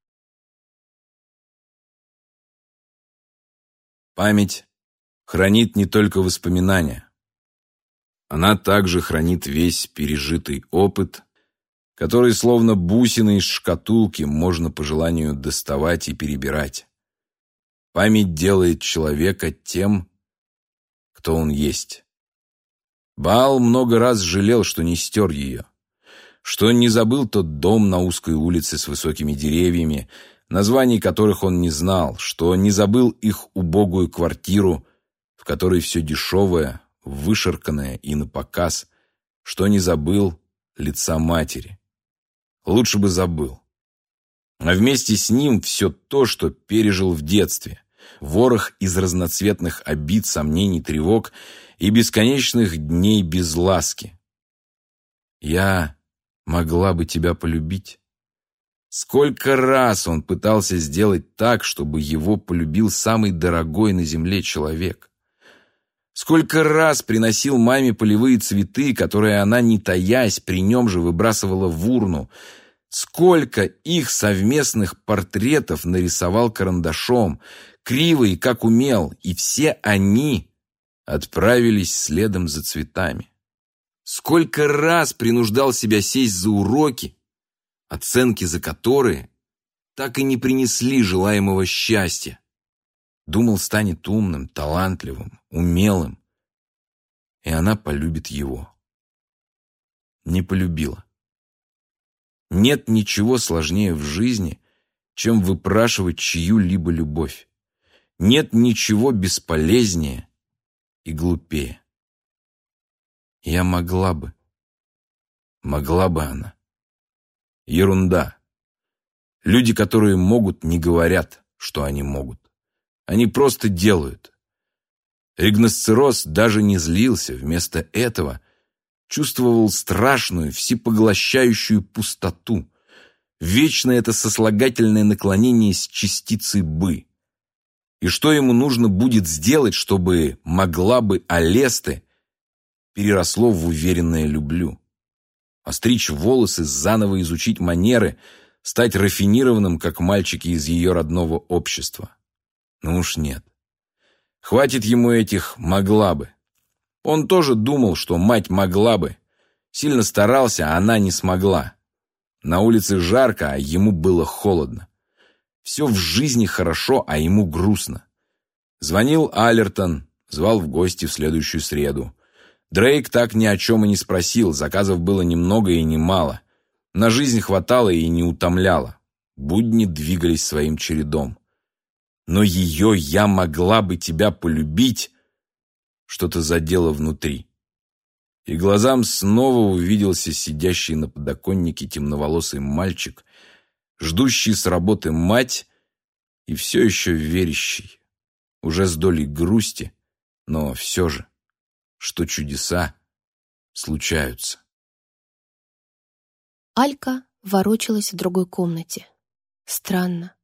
Speaker 1: Память хранит не только воспоминания. Она также хранит весь пережитый опыт, который словно бусины из шкатулки можно по желанию доставать и перебирать. Память делает человека тем, кто он есть. Баал много раз жалел, что не стер ее, что не забыл тот дом на узкой улице с высокими деревьями, названий которых он не знал, что не забыл их убогую квартиру, в которой все дешевое, вышарканное и напоказ, что не забыл лица матери. Лучше бы забыл. А вместе с ним все то, что пережил в детстве. Ворох из разноцветных обид, сомнений, тревог и бесконечных дней без ласки. Я могла бы тебя полюбить. Сколько раз он пытался сделать так, чтобы его полюбил самый дорогой на земле человек. Сколько раз приносил маме полевые цветы, которые она, не таясь, при нем же выбрасывала в урну. Сколько их совместных портретов нарисовал карандашом, криво как умел, и все они отправились следом за цветами. Сколько раз принуждал себя сесть за уроки, оценки за которые так и не принесли желаемого счастья. Думал, станет умным, талантливым, умелым. И она полюбит его. Не полюбила. Нет ничего сложнее в жизни, чем выпрашивать чью-либо любовь. Нет ничего бесполезнее и глупее. Я могла бы. Могла бы она. Ерунда. Люди, которые могут, не говорят, что они могут. Они просто делают. Ригносцероз даже не злился, вместо этого чувствовал страшную, всепоглощающую пустоту. Вечное это сослагательное наклонение с частицей «бы». И что ему нужно будет сделать, чтобы могла бы Алесте переросло в уверенное «люблю»? Остричь волосы, заново изучить манеры, стать рафинированным, как мальчики из ее родного общества. Ну уж нет. Хватит ему этих «могла бы». Он тоже думал, что мать могла бы. Сильно старался, а она не смогла. На улице жарко, а ему было холодно. Все в жизни хорошо, а ему грустно. Звонил Алертон, звал в гости в следующую среду. Дрейк так ни о чем и не спросил, заказов было немного и немало. На жизнь хватало и не утомляло. Будни двигались своим чередом но ее «я могла бы тебя полюбить» что-то задело внутри. И глазам снова увиделся сидящий на подоконнике темноволосый мальчик, ждущий с работы мать и все еще верящий, уже с долей грусти, но все же, что чудеса случаются.
Speaker 2: Алька ворочалась в другой комнате. Странно.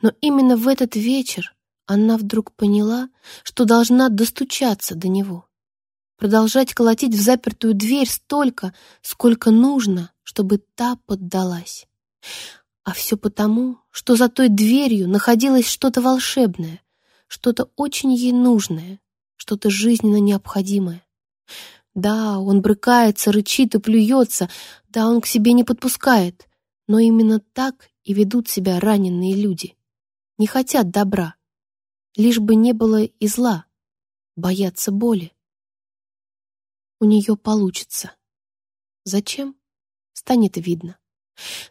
Speaker 2: Но именно в этот вечер она вдруг поняла, что должна достучаться до него. Продолжать колотить в запертую дверь столько, сколько нужно, чтобы та поддалась. А все потому, что за той дверью находилось что-то волшебное, что-то очень ей нужное, что-то жизненно необходимое. Да, он брыкается, рычит и плюется, да, он к себе не подпускает, но именно так и ведут себя раненые люди. Не хотят добра, лишь бы не было и зла, боятся боли. У нее получится. Зачем? Станет видно.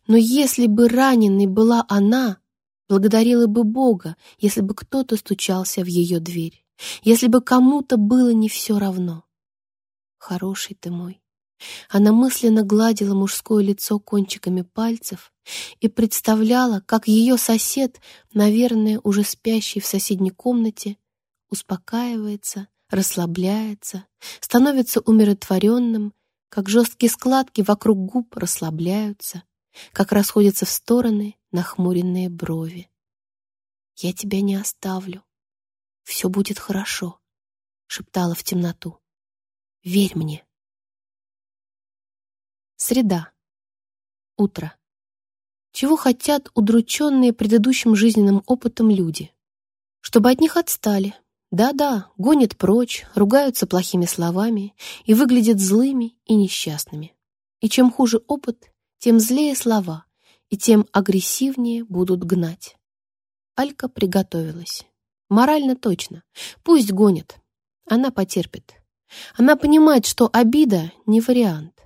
Speaker 2: Но если бы раненой была она, благодарила бы Бога, если бы кто-то стучался в ее дверь, если бы кому-то было не все равно. Хороший ты мой. Она мысленно гладила мужское лицо кончиками пальцев и представляла, как ее сосед, наверное, уже спящий в соседней комнате, успокаивается, расслабляется, становится умиротворенным, как жесткие складки вокруг губ расслабляются, как расходятся в стороны нахмуренные брови. «Я тебя не оставлю. Все будет хорошо», — шептала в темноту. «Верь мне». Среда. Утро. Чего хотят удрученные предыдущим жизненным опытом люди? Чтобы от них отстали. Да-да, гонят прочь, ругаются плохими словами и выглядят злыми и несчастными. И чем хуже опыт, тем злее слова, и тем агрессивнее будут гнать. Алька приготовилась. Морально точно. Пусть гонит. Она потерпит. Она понимает, что обида не вариант.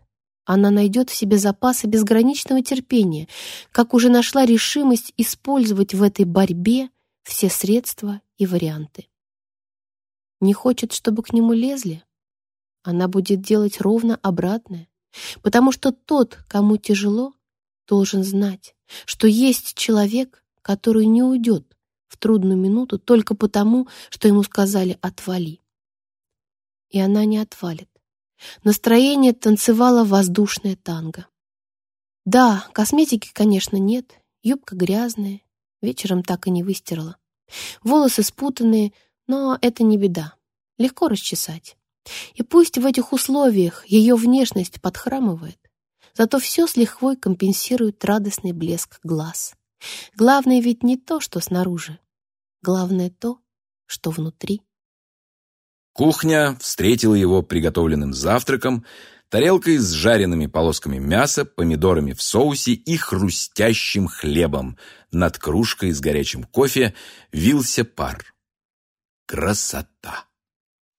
Speaker 2: Она найдет в себе запасы безграничного терпения, как уже нашла решимость использовать в этой борьбе все средства и варианты. Не хочет, чтобы к нему лезли? Она будет делать ровно обратное, потому что тот, кому тяжело, должен знать, что есть человек, который не уйдет в трудную минуту только потому, что ему сказали «отвали». И она не отвалит. Настроение танцевало воздушное танго. Да, косметики, конечно, нет, юбка грязная, вечером так и не выстирала. Волосы спутанные, но это не беда, легко расчесать. И пусть в этих условиях ее внешность подхрамывает, зато все с лихвой компенсирует радостный блеск глаз. Главное ведь не то, что снаружи, главное то, что внутри.
Speaker 1: Кухня встретила его приготовленным завтраком, тарелкой с жареными полосками мяса, помидорами в соусе и хрустящим хлебом. Над кружкой с горячим кофе вился пар. Красота!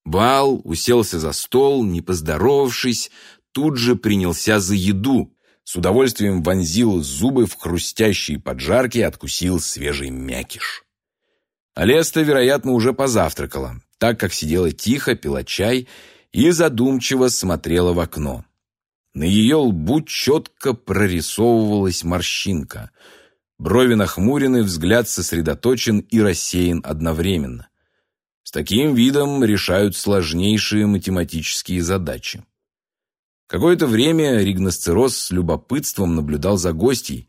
Speaker 1: Бал уселся за стол, не поздоровавшись, тут же принялся за еду. С удовольствием вонзил зубы в хрустящие поджарки и откусил свежий мякиш. Алеста, вероятно, уже позавтракала так как сидела тихо, пила чай и задумчиво смотрела в окно. На ее лбу четко прорисовывалась морщинка. Брови нахмурены, взгляд сосредоточен и рассеян одновременно. С таким видом решают сложнейшие математические задачи. Какое-то время ригносцероз с любопытством наблюдал за гостьей,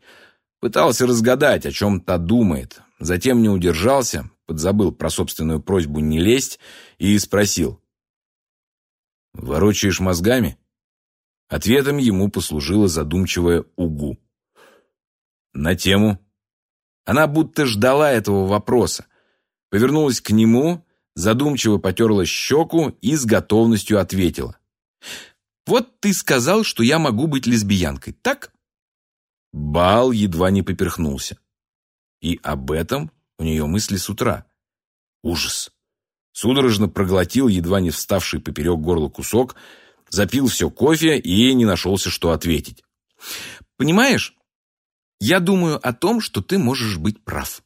Speaker 1: пытался разгадать, о чем та думает, затем не удержался, подзабыл про собственную просьбу не лезть и спросил. «Ворочаешь мозгами?» Ответом ему послужила задумчивая угу. На тему. Она будто ждала этого вопроса. Повернулась к нему, задумчиво потерла щеку и с готовностью ответила. «Вот ты сказал, что я могу быть лесбиянкой, так?» Бал едва не поперхнулся. И об этом у нее мысли с утра. Ужас. Судорожно проглотил едва не вставший поперек горла кусок, запил все кофе и не нашелся, что ответить. «Понимаешь, я думаю о том, что ты можешь быть прав.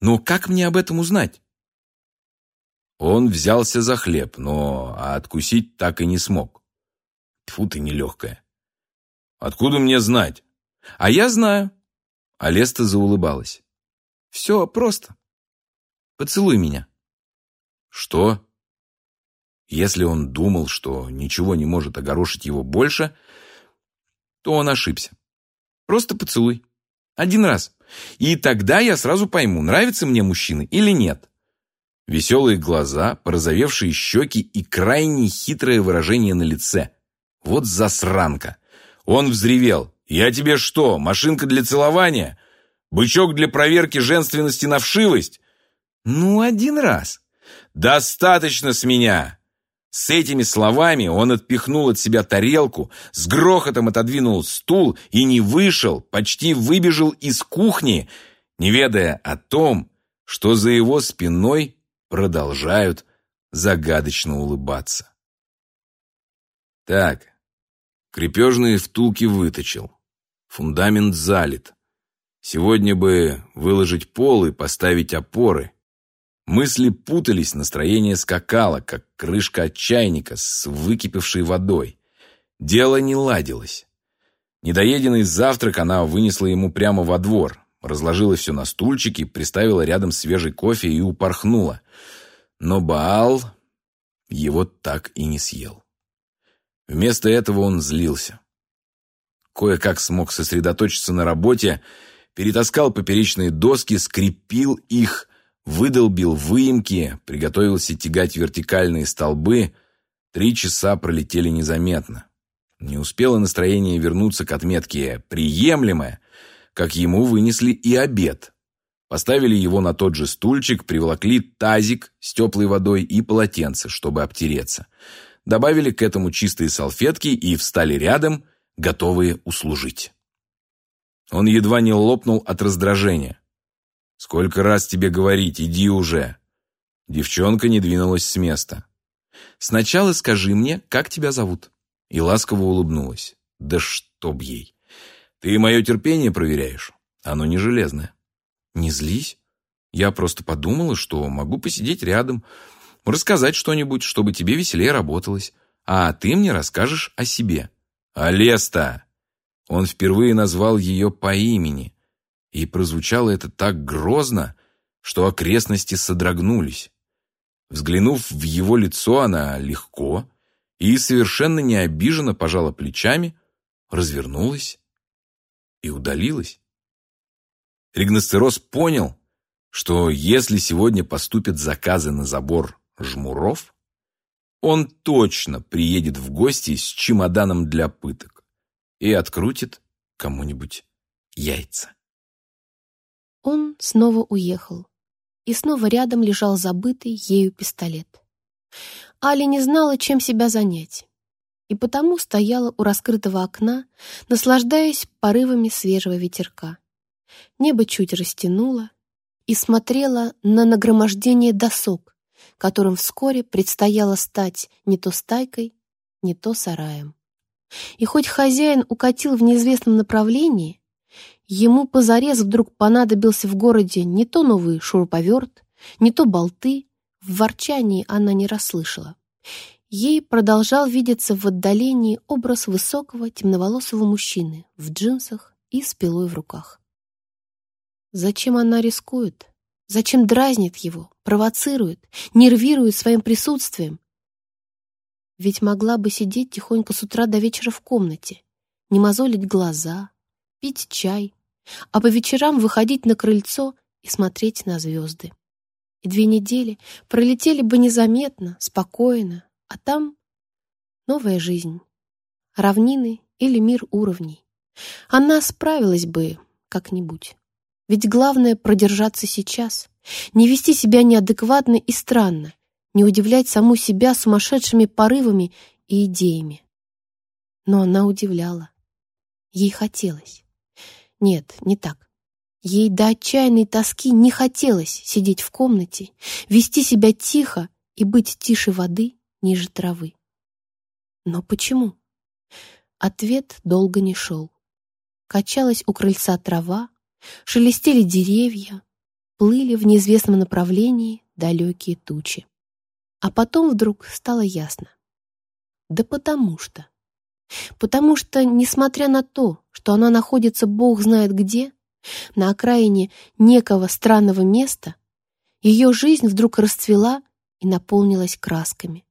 Speaker 1: Но как мне об этом узнать?» Он взялся за хлеб, но откусить так и не смог. Тьфу ты нелегкая. «Откуда мне знать?» «А я знаю». Алеста заулыбалась. Все просто. Поцелуй меня. Что? Если он думал, что ничего не может огорошить его больше, то он ошибся. Просто поцелуй. Один раз. И тогда я сразу пойму, нравится мне мужчина или нет. Веселые глаза, порозовевшие щеки и крайне хитрое выражение на лице. Вот засранка. Он взревел. «Я тебе что, машинка для целования? Бычок для проверки женственности на вшивость? Ну, один раз. Достаточно с меня. С этими словами он отпихнул от себя тарелку, с грохотом отодвинул стул и не вышел, почти выбежал из кухни, не ведая о том, что за его спиной продолжают загадочно улыбаться. Так, крепежные втулки выточил, фундамент залит, Сегодня бы выложить пол и поставить опоры. Мысли путались, настроение скакало, как крышка от чайника с выкипевшей водой. Дело не ладилось. Недоеденный завтрак она вынесла ему прямо во двор, разложила все на стульчике, приставила рядом свежий кофе и упорхнула. Но Баал его так и не съел. Вместо этого он злился. Кое-как смог сосредоточиться на работе, перетаскал поперечные доски, скрепил их, выдолбил выемки, приготовился тягать вертикальные столбы. Три часа пролетели незаметно. Не успело настроение вернуться к отметке «приемлемое», как ему вынесли и обед. Поставили его на тот же стульчик, приволокли тазик с теплой водой и полотенце, чтобы обтереться. Добавили к этому чистые салфетки и встали рядом, готовые услужить. Он едва не лопнул от раздражения. «Сколько раз тебе говорить, иди уже!» Девчонка не двинулась с места. «Сначала скажи мне, как тебя зовут?» И ласково улыбнулась. «Да чтоб ей! Ты мое терпение проверяешь? Оно не железное». «Не злись. Я просто подумала, что могу посидеть рядом, рассказать что-нибудь, чтобы тебе веселее работалось, а ты мне расскажешь о себе». «Алеста!» Он впервые назвал ее по имени, и прозвучало это так грозно, что окрестности содрогнулись. Взглянув в его лицо, она легко и совершенно не обиженно пожала плечами, развернулась и удалилась. Ригностерос понял, что если сегодня поступят заказы на забор жмуров, он точно приедет в гости с чемоданом для пыток и открутит кому-нибудь яйца.
Speaker 2: Он снова уехал, и снова рядом лежал забытый ею пистолет. Али не знала, чем себя занять, и потому стояла у раскрытого окна, наслаждаясь порывами свежего ветерка небо чуть растянуло и смотрела на нагромождение досок, которым вскоре предстояло стать не то стайкой, не то сараем. И хоть хозяин укатил в неизвестном направлении, ему позарез вдруг понадобился в городе не то новый шуруповерт, не то болты, в ворчании она не расслышала. Ей продолжал видеться в отдалении образ высокого темноволосого мужчины в джинсах и с пилой в руках. Зачем она рискует? Зачем дразнит его, провоцирует, нервирует своим присутствием? Ведь могла бы сидеть тихонько с утра до вечера в комнате, не мозолить глаза, пить чай, а по вечерам выходить на крыльцо и смотреть на звезды. И две недели пролетели бы незаметно, спокойно, а там новая жизнь, равнины или мир уровней. Она справилась бы как-нибудь. Ведь главное — продержаться сейчас, не вести себя неадекватно и странно, не удивлять саму себя сумасшедшими порывами и идеями. Но она удивляла. Ей хотелось. Нет, не так. Ей до отчаянной тоски не хотелось сидеть в комнате, вести себя тихо и быть тише воды, ниже травы. Но почему? Ответ долго не шел. Качалась у крыльца трава, Шелестели деревья, плыли в неизвестном направлении далекие тучи. А потом вдруг стало ясно. Да потому что. Потому что, несмотря на то, что она находится бог знает где, на окраине некого странного места, ее жизнь вдруг расцвела и наполнилась красками.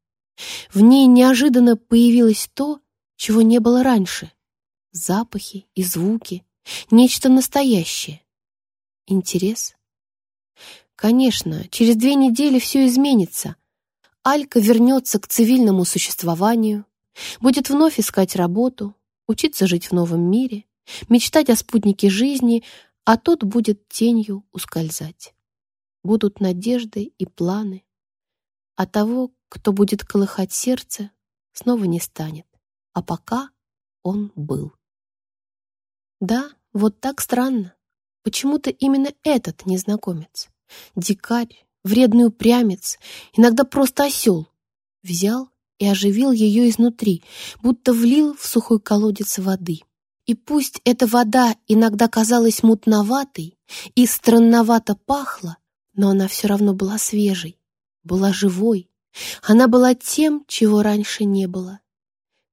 Speaker 2: В ней неожиданно появилось то, чего не было раньше. Запахи и звуки, Нечто настоящее. Интерес? Конечно, через две недели все изменится. Алька вернется к цивильному существованию, будет вновь искать работу, учиться жить в новом мире, мечтать о спутнике жизни, а тот будет тенью ускользать. Будут надежды и планы. А того, кто будет колыхать сердце, снова не станет. А пока он был. Да, вот так странно. Почему-то именно этот незнакомец, дикарь, вредный упрямец, иногда просто осел, взял и оживил ее изнутри, будто влил в сухой колодец воды. И пусть эта вода иногда казалась мутноватой и странновато пахла, но она все равно была свежей, была живой. Она была тем, чего раньше не было.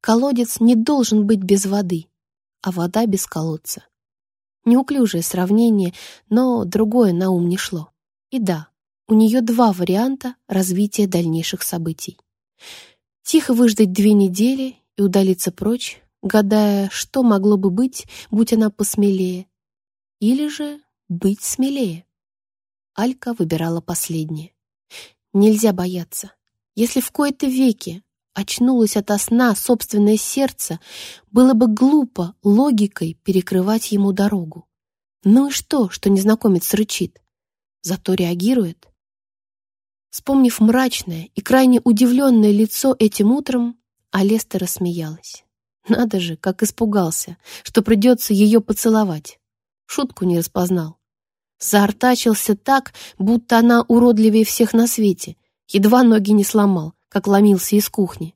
Speaker 2: Колодец не должен быть без воды а вода без колодца. Неуклюжее сравнение, но другое на ум не шло. И да, у нее два варианта развития дальнейших событий. Тихо выждать две недели и удалиться прочь, гадая, что могло бы быть, будь она посмелее. Или же быть смелее. Алька выбирала последнее. Нельзя бояться. Если в кои-то веки очнулось ото сна собственное сердце, было бы глупо логикой перекрывать ему дорогу. Ну и что, что незнакомец рычит? Зато реагирует. Вспомнив мрачное и крайне удивленное лицо этим утром, Алеста рассмеялась. Надо же, как испугался, что придется ее поцеловать. Шутку не распознал. Заортачился так, будто она уродливее всех на свете, едва ноги не сломал, как ломился из кухни.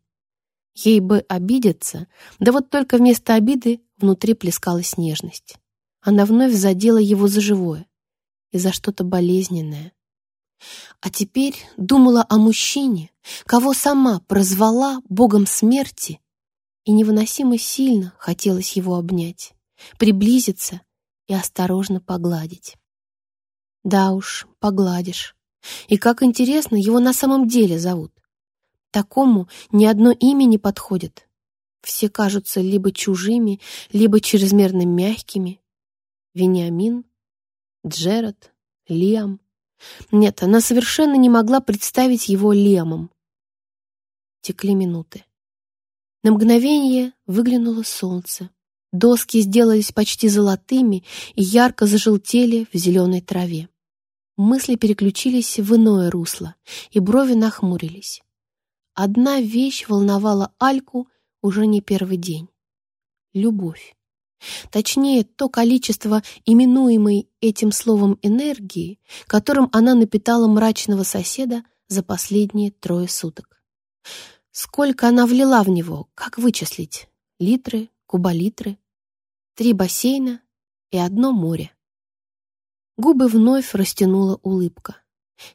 Speaker 2: Ей бы обидеться, да вот только вместо обиды внутри плескалась нежность. Она вновь задела его за живое и за что-то болезненное. А теперь думала о мужчине, кого сама прозвала богом смерти, и невыносимо сильно хотелось его обнять, приблизиться и осторожно погладить. Да уж, погладишь. И как интересно, его на самом деле зовут. Такому ни одно имя не подходит. Все кажутся либо чужими, либо чрезмерно мягкими. Вениамин, Джеред, Лиам. Нет, она совершенно не могла представить его Лиамом. Текли минуты. На мгновение выглянуло солнце. Доски сделались почти золотыми и ярко зажелтели в зеленой траве. Мысли переключились в иное русло, и брови нахмурились. Одна вещь волновала Альку уже не первый день. Любовь. Точнее, то количество именуемой этим словом энергии, которым она напитала мрачного соседа за последние трое суток. Сколько она влила в него, как вычислить? Литры, куболитры? Три бассейна и одно море. Губы вновь растянула улыбка.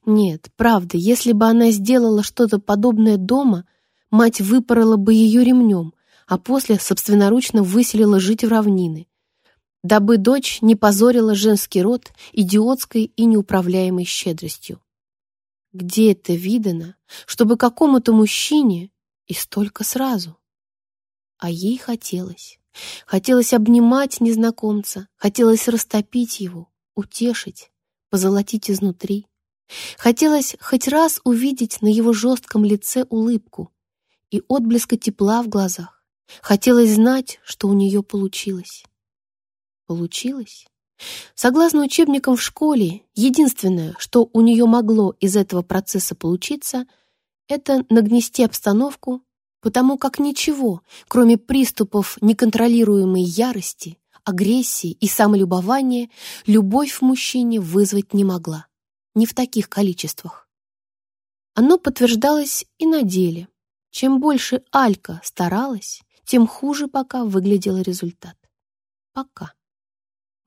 Speaker 2: Нет, правда, если бы она сделала что-то подобное дома, мать выпорола бы ее ремнем, а после собственноручно выселила жить в равнины, дабы дочь не позорила женский род идиотской и неуправляемой щедростью. Где это видано, чтобы какому-то мужчине и столько сразу? А ей хотелось. Хотелось обнимать незнакомца, хотелось растопить его, утешить, позолотить изнутри. Хотелось хоть раз увидеть на его жестком лице улыбку и отблеска тепла в глазах. Хотелось знать, что у нее получилось. Получилось? Согласно учебникам в школе, единственное, что у нее могло из этого процесса получиться, это нагнести обстановку, потому как ничего, кроме приступов неконтролируемой ярости, агрессии и самолюбования, любовь в мужчине вызвать не могла не в таких количествах. Оно подтверждалось и на деле. Чем больше Алька старалась, тем хуже пока выглядел результат. Пока.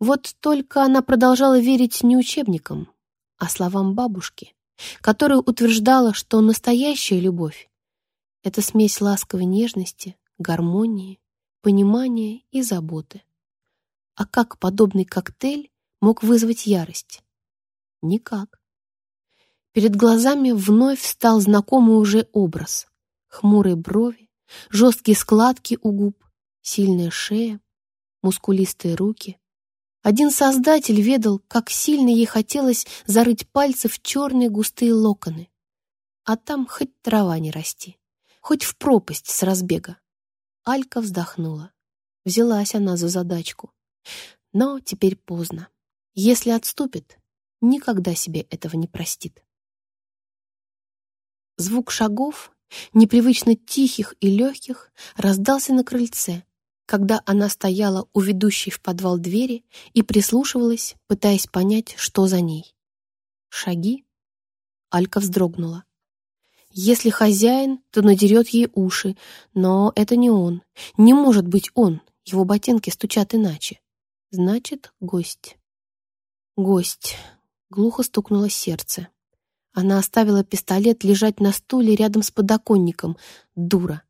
Speaker 2: Вот только она продолжала верить не учебникам, а словам бабушки, которая утверждала, что настоящая любовь — это смесь ласковой нежности, гармонии, понимания и заботы. А как подобный коктейль мог вызвать ярость? Никак. Перед глазами вновь встал знакомый уже образ. Хмурые брови, жесткие складки у губ, сильная шея, мускулистые руки. Один создатель ведал, как сильно ей хотелось зарыть пальцы в черные густые локоны. А там хоть трава не расти, хоть в пропасть с разбега. Алька вздохнула. Взялась она за задачку. Но теперь поздно. Если отступит, никогда себе этого не простит. Звук шагов, непривычно тихих и легких, раздался на крыльце, когда она стояла у ведущей в подвал двери и прислушивалась, пытаясь понять, что за ней. Шаги? Алька вздрогнула. Если хозяин, то надерет ей уши, но это не он. Не может быть он, его ботинки стучат иначе. Значит, гость. Гость. Глухо стукнуло сердце. Она оставила пистолет лежать на стуле рядом с подоконником. Дура.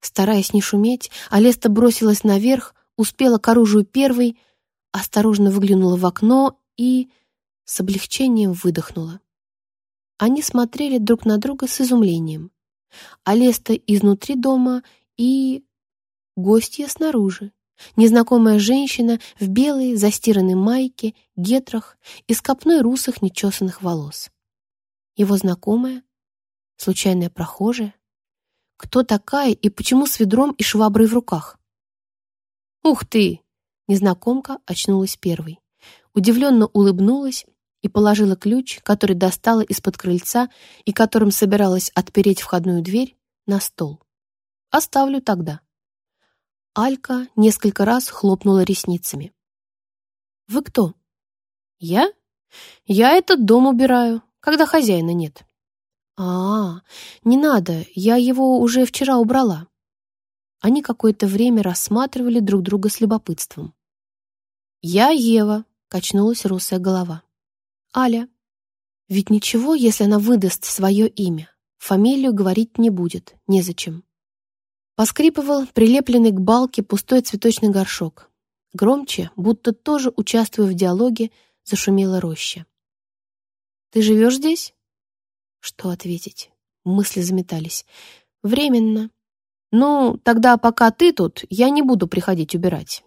Speaker 2: Стараясь не шуметь, Алеста бросилась наверх, успела к оружию первой, осторожно выглянула в окно и с облегчением выдохнула. Они смотрели друг на друга с изумлением. Алеста изнутри дома и... гостья снаружи. Незнакомая женщина в белой застиранной майке, гетрах и с копной русых нечесанных волос. Его знакомая? Случайная прохожая? Кто такая и почему с ведром и шваброй в руках? «Ух ты!» Незнакомка очнулась первой. Удивленно улыбнулась и положила ключ, который достала из-под крыльца и которым собиралась отпереть входную дверь, на стол. «Оставлю тогда». Алька несколько раз хлопнула ресницами. «Вы кто?» «Я? Я этот дом убираю, когда хозяина нет». «А, не надо, я его уже вчера убрала». Они какое-то время рассматривали друг друга с любопытством. «Я Ева», — качнулась русая голова. «Аля». Ведь ничего, если она выдаст свое имя. Фамилию говорить не будет, незачем. Поскрипывал прилепленный к балке пустой цветочный горшок. Громче, будто тоже участвуя в диалоге, зашумела роща. «Ты живешь здесь?» Что ответить? Мысли заметались. «Временно». «Ну, тогда пока ты тут, я не буду приходить убирать.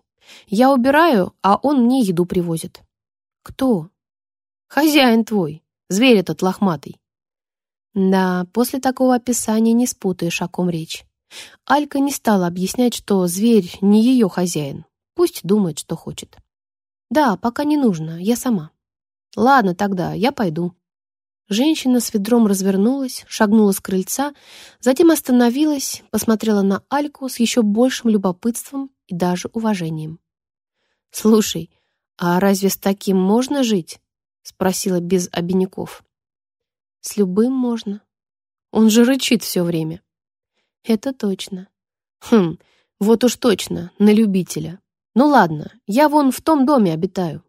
Speaker 2: Я убираю, а он мне еду привозит». «Кто?» «Хозяин твой, зверь этот лохматый». Да, после такого описания не спутаешь, о ком речь. Алька не стала объяснять, что зверь не ее хозяин. Пусть думает, что хочет. Да, пока не нужно, я сама. Ладно, тогда я пойду. Женщина с ведром развернулась, шагнула с крыльца, затем остановилась, посмотрела на Альку с еще большим любопытством и даже уважением. «Слушай, а разве с таким можно жить?» — спросила без обиняков. «С любым можно. Он же рычит все время». Это точно. Хм, вот уж точно, на любителя. Ну ладно, я вон в том доме обитаю.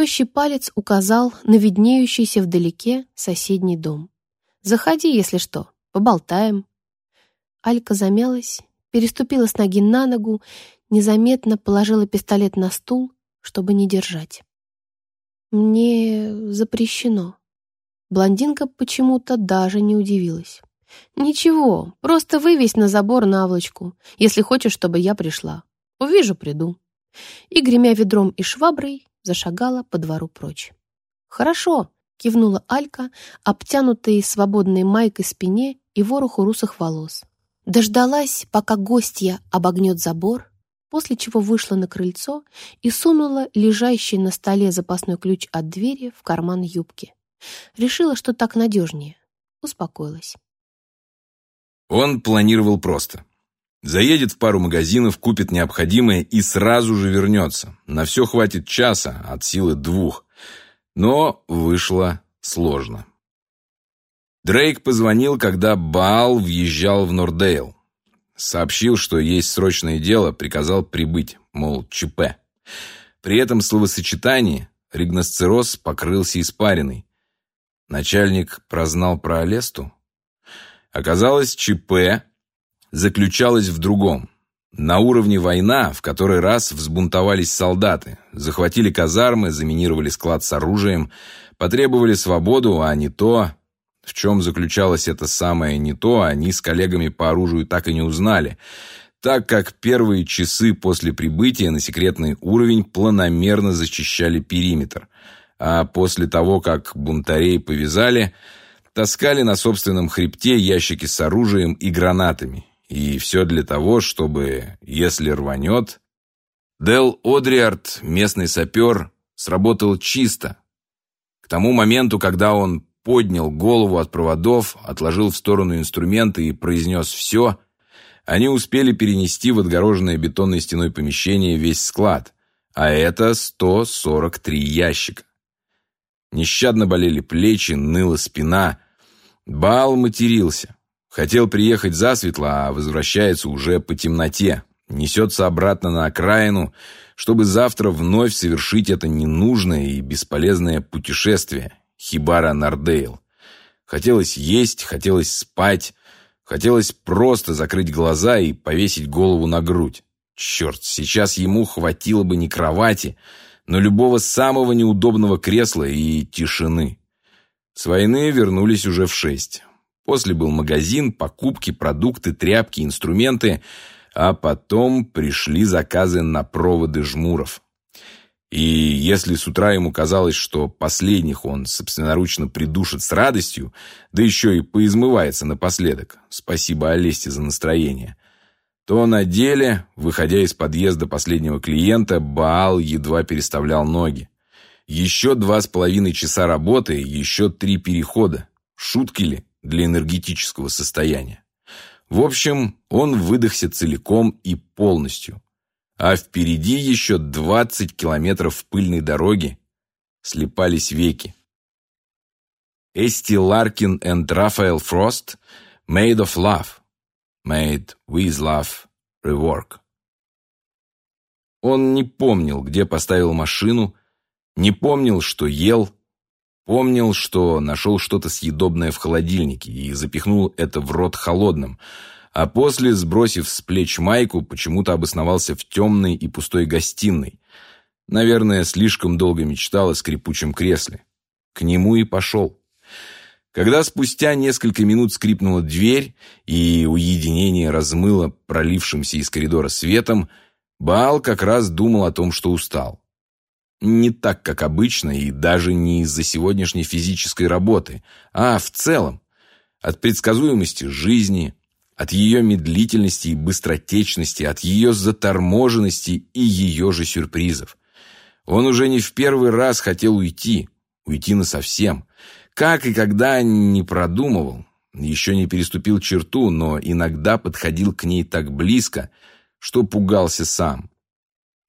Speaker 2: Тощий палец указал на виднеющийся вдалеке соседний дом. Заходи, если что, поболтаем. Алька замялась, переступила с ноги на ногу, незаметно положила пистолет на стул, чтобы не держать. Мне запрещено. Блондинка почему-то даже не удивилась. «Ничего, просто вывесь на забор наволочку, если хочешь, чтобы я пришла. Увижу, приду». И, гремя ведром и шваброй, зашагала по двору прочь. «Хорошо», — кивнула Алька, обтянутая свободной майкой спине и вороху русых волос. Дождалась, пока гостья обогнет забор, после чего вышла на крыльцо и сунула лежащий на столе запасной ключ от двери в карман юбки. Решила, что так надежнее. Успокоилась.
Speaker 1: Он планировал просто. Заедет в пару магазинов, купит необходимое и сразу же вернется. На все хватит часа, от силы двух. Но вышло сложно. Дрейк позвонил, когда Баал въезжал в Нордейл. Сообщил, что есть срочное дело, приказал прибыть, мол, ЧП. При этом словосочетании ригносцероз покрылся испариной. Начальник прознал про Алесту? Оказалось, ЧП заключалось в другом. На уровне война, в который раз взбунтовались солдаты, захватили казармы, заминировали склад с оружием, потребовали свободу, а не то... В чем заключалось это самое не то, они с коллегами по оружию так и не узнали, так как первые часы после прибытия на секретный уровень планомерно зачищали периметр, а после того, как бунтарей повязали, таскали на собственном хребте ящики с оружием и гранатами. И все для того, чтобы, если рванет... Дел Одриард, местный сапер, сработал чисто. К тому моменту, когда он поднял голову от проводов, отложил в сторону инструменты и произнес «все», они успели перенести в отгороженное бетонной стеной помещение весь склад, а это 143 ящика. Нещадно болели плечи, ныла спина. Бал матерился. Хотел приехать засветло, а возвращается уже по темноте. Несется обратно на окраину, чтобы завтра вновь совершить это ненужное и бесполезное путешествие. Хибара Нардейл. Хотелось есть, хотелось спать, хотелось просто закрыть глаза и повесить голову на грудь. Черт, сейчас ему хватило бы не кровати, но любого самого неудобного кресла и тишины. С войны вернулись уже в шесть. После был магазин, покупки, продукты, тряпки, инструменты, а потом пришли заказы на проводы жмуров. И если с утра ему казалось, что последних он собственноручно придушит с радостью, да еще и поизмывается напоследок, спасибо Олесте за настроение, то на деле, выходя из подъезда последнего клиента, Баал едва переставлял ноги. Еще два с половиной часа работы, еще три перехода. Шутки ли для энергетического состояния? В общем, он выдохся целиком и полностью. А впереди еще 20 километров пыльной дороги. Слепались веки. Эсти Ларкин и Рафаэл Фрост «Made of Love». «Made with Love» Rework. Он не помнил, где поставил машину, не помнил, что ел, помнил, что нашел что-то съедобное в холодильнике и запихнул это в рот холодным, а после, сбросив с плеч майку, почему-то обосновался в темной и пустой гостиной. Наверное, слишком долго мечтал о скрипучем кресле. К нему и пошел. Когда спустя несколько минут скрипнула дверь и уединение размыло пролившимся из коридора светом, Баал как раз думал о том, что устал. Не так, как обычно, и даже не из-за сегодняшней физической работы, а в целом. От предсказуемости жизни, от ее медлительности и быстротечности, от ее заторможенности и ее же сюрпризов. Он уже не в первый раз хотел уйти, уйти насовсем. Как и когда не продумывал, еще не переступил черту, но иногда подходил к ней так близко, что пугался сам.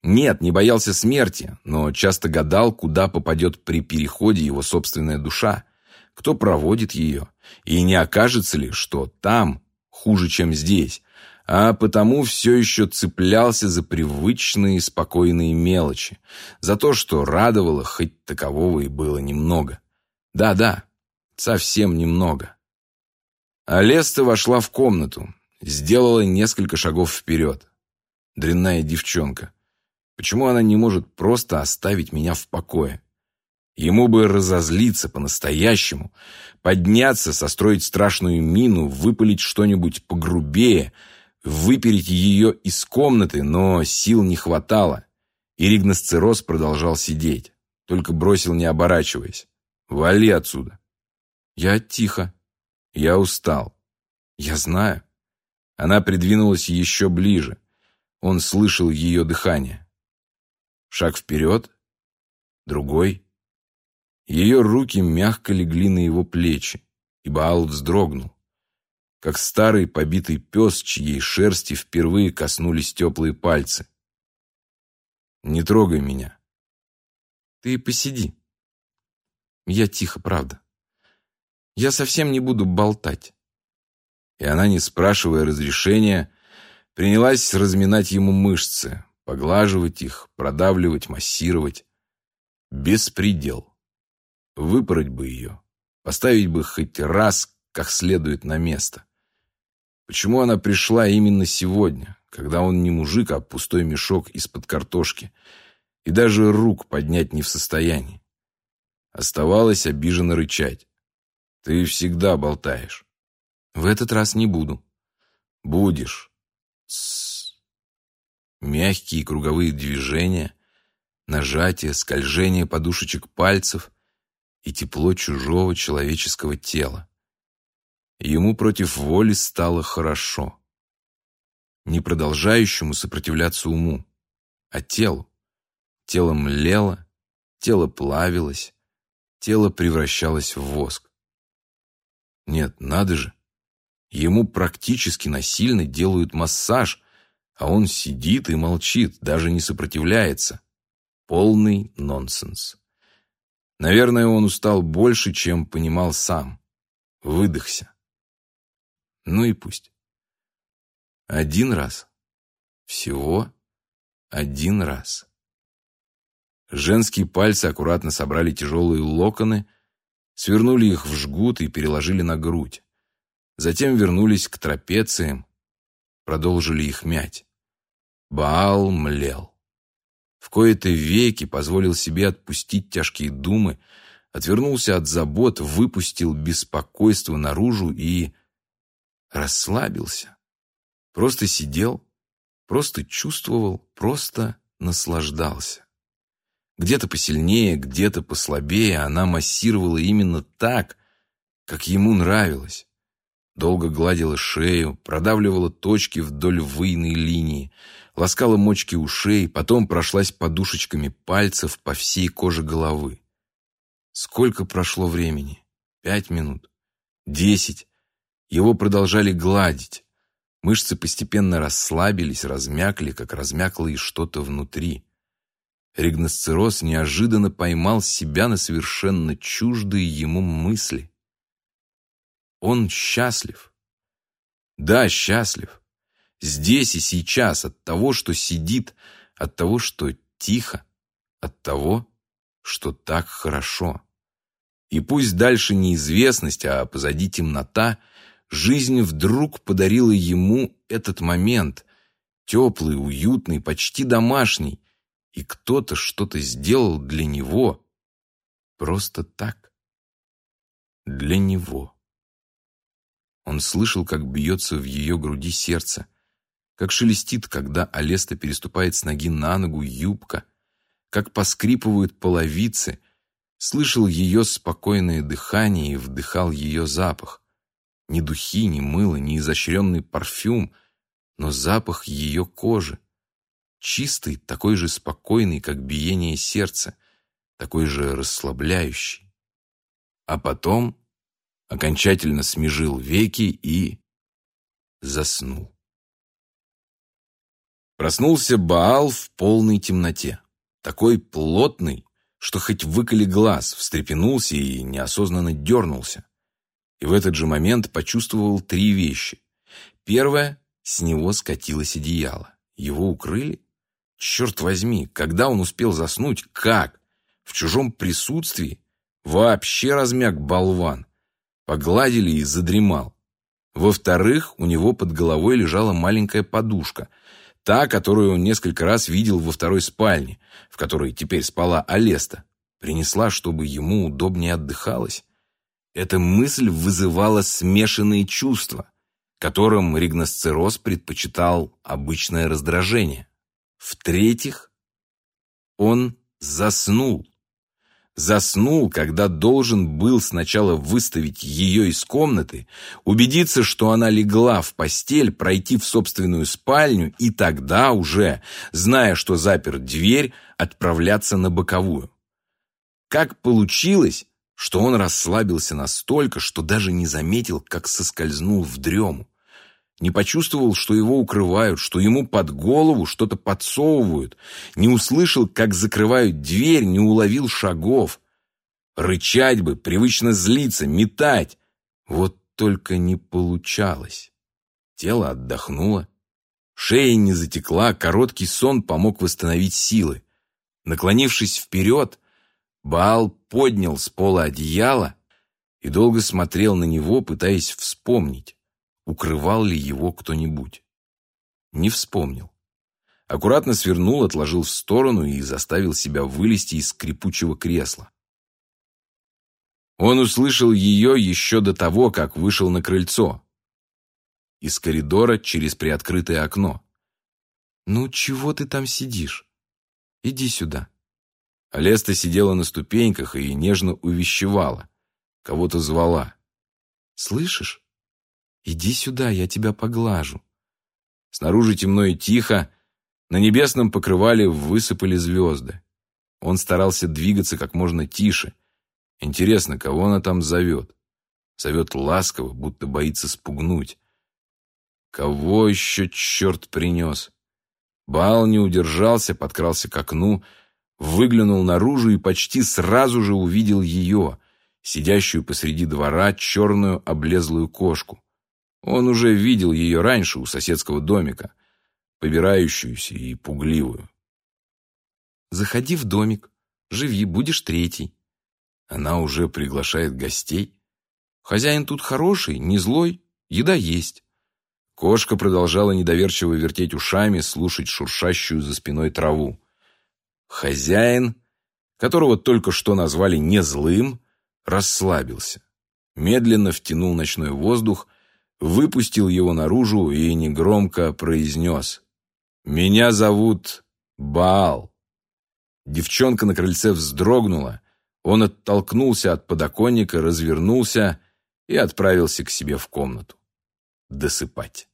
Speaker 1: Нет, не боялся смерти, но часто гадал, куда попадет при переходе его собственная душа, кто проводит ее, и не окажется ли, что там хуже, чем здесь, а потому все еще цеплялся за привычные спокойные мелочи, за то, что радовало, хоть такового и было немного. Да-да, совсем немного. Алеста вошла в комнату, сделала несколько шагов вперед. Дрянная девчонка. Почему она не может просто оставить меня в покое? Ему бы разозлиться по-настоящему, подняться, состроить страшную мину, выпалить что-нибудь погрубее, выпереть ее из комнаты, но сил не хватало. И ригносцероз продолжал сидеть, только бросил, не оборачиваясь. «Вали отсюда!» Я тихо. Я устал. Я знаю. Она придвинулась еще ближе. Он слышал ее дыхание. Шаг вперед. Другой. Ее руки мягко легли на его плечи, и Баал вздрогнул, как старый побитый пес, чьей шерсти впервые коснулись теплые пальцы. «Не трогай меня». «Ты посиди». Я тихо, правда. Я совсем не буду болтать. И она, не спрашивая разрешения, принялась разминать ему мышцы, поглаживать их, продавливать, массировать. Беспредел. Выпороть бы ее, поставить бы хоть раз как следует на место. Почему она пришла именно сегодня, когда он не мужик, а пустой мешок из-под картошки, и даже рук поднять не в состоянии? Оставалось обиженно рычать. Ты всегда болтаешь. В этот раз не буду. Будешь. Мягкие круговые движения, нажатие, скольжение подушечек пальцев и тепло чужого человеческого тела. Ему против воли стало хорошо. Не продолжающему сопротивляться уму, а телу. Тело млело, тело плавилось, тело превращалось в воск. Нет, надо же. Ему практически насильно делают массаж, а он сидит и молчит, даже не сопротивляется. Полный нонсенс. Наверное, он устал больше, чем понимал сам. Выдохся. Ну и пусть. Один раз. Всего один раз. Женские пальцы аккуратно собрали тяжелые локоны, свернули их в жгут и переложили на грудь. Затем вернулись к трапециям, продолжили их мять. Баал млел. В кои-то веки позволил себе отпустить тяжкие думы, отвернулся от забот, выпустил беспокойство наружу и расслабился. Просто сидел, просто чувствовал, просто наслаждался. Где-то посильнее, где-то послабее она массировала именно так, как ему нравилось. Долго гладила шею, продавливала точки вдоль выйной линии, ласкала мочки ушей, потом прошлась подушечками пальцев по всей коже головы. Сколько прошло времени? Пять минут? Десять? Его продолжали гладить. Мышцы постепенно расслабились, размякли, как размякло и что-то внутри. Ригносцероз неожиданно поймал себя на совершенно чуждые ему мысли. Он счастлив. Да, счастлив. Здесь и сейчас от того, что сидит, от того, что тихо, от того, что так хорошо. И пусть дальше неизвестность, а позади темнота — Жизнь вдруг подарила ему этот момент, теплый, уютный, почти домашний, и кто-то что-то сделал для него. Просто так. Для него. Он слышал, как бьется в ее груди сердце, как шелестит, когда Алеста переступает с ноги на ногу юбка, как поскрипывают половицы, слышал ее спокойное дыхание и вдыхал ее запах. Ни духи, ни мыло, ни изощренный парфюм, но запах ее кожи. Чистый, такой же спокойный, как биение сердца, такой же расслабляющий. А потом окончательно смежил веки и заснул. Проснулся Баал в полной темноте, такой плотный, что хоть выколи глаз, встрепенулся и неосознанно дернулся и в этот же момент почувствовал три вещи. Первое — с него скатилось одеяло. Его укрыли? Черт возьми, когда он успел заснуть? Как? В чужом присутствии? Вообще размяк болван. Погладили и задремал. Во-вторых, у него под головой лежала маленькая подушка, та, которую он несколько раз видел во второй спальне, в которой теперь спала Алеста. Принесла, чтобы ему удобнее отдыхалось. Эта мысль вызывала смешанные чувства, которым ригносцероз предпочитал обычное раздражение. В-третьих, он заснул. Заснул, когда должен был сначала выставить ее из комнаты, убедиться, что она легла в постель, пройти в собственную спальню и тогда уже, зная, что запер дверь, отправляться на боковую. Как получилось, что он расслабился настолько, что даже не заметил, как соскользнул в дрему. Не почувствовал, что его укрывают, что ему под голову что-то подсовывают, не услышал, как закрывают дверь, не уловил шагов. Рычать бы, привычно злиться, метать. Вот только не получалось. Тело отдохнуло. Шея не затекла, короткий сон помог восстановить силы. Наклонившись вперед, Баал поднял с пола одеяло и долго смотрел на него, пытаясь вспомнить, укрывал ли его кто-нибудь. Не вспомнил. Аккуратно свернул, отложил в сторону и заставил себя вылезти из скрипучего кресла. Он услышал ее еще до того, как вышел на крыльцо. Из коридора через приоткрытое окно. «Ну, чего ты там сидишь? Иди сюда». Алеста сидела на ступеньках и нежно увещевала. Кого-то звала. «Слышишь? Иди сюда, я тебя поглажу». Снаружи темно и тихо. На небесном покрывале высыпали звезды. Он старался двигаться как можно тише. Интересно, кого она там зовет? Зовет ласково, будто боится спугнуть. Кого еще черт принес? Бал не удержался, подкрался к окну, выглянул наружу и почти сразу же увидел ее, сидящую посреди двора черную облезлую кошку. Он уже видел ее раньше у соседского домика, побирающуюся и пугливую. «Заходи в домик, живи, будешь третий». Она уже приглашает гостей. Хозяин тут хороший, не злой, еда есть. Кошка продолжала недоверчиво вертеть ушами, слушать шуршащую за спиной траву. Хозяин, которого только что назвали не злым, расслабился. Медленно втянул ночной воздух, выпустил его наружу и негромко произнес «Меня зовут Баал». Девчонка на крыльце вздрогнула, он оттолкнулся от подоконника, развернулся и отправился к себе в комнату. Досыпать.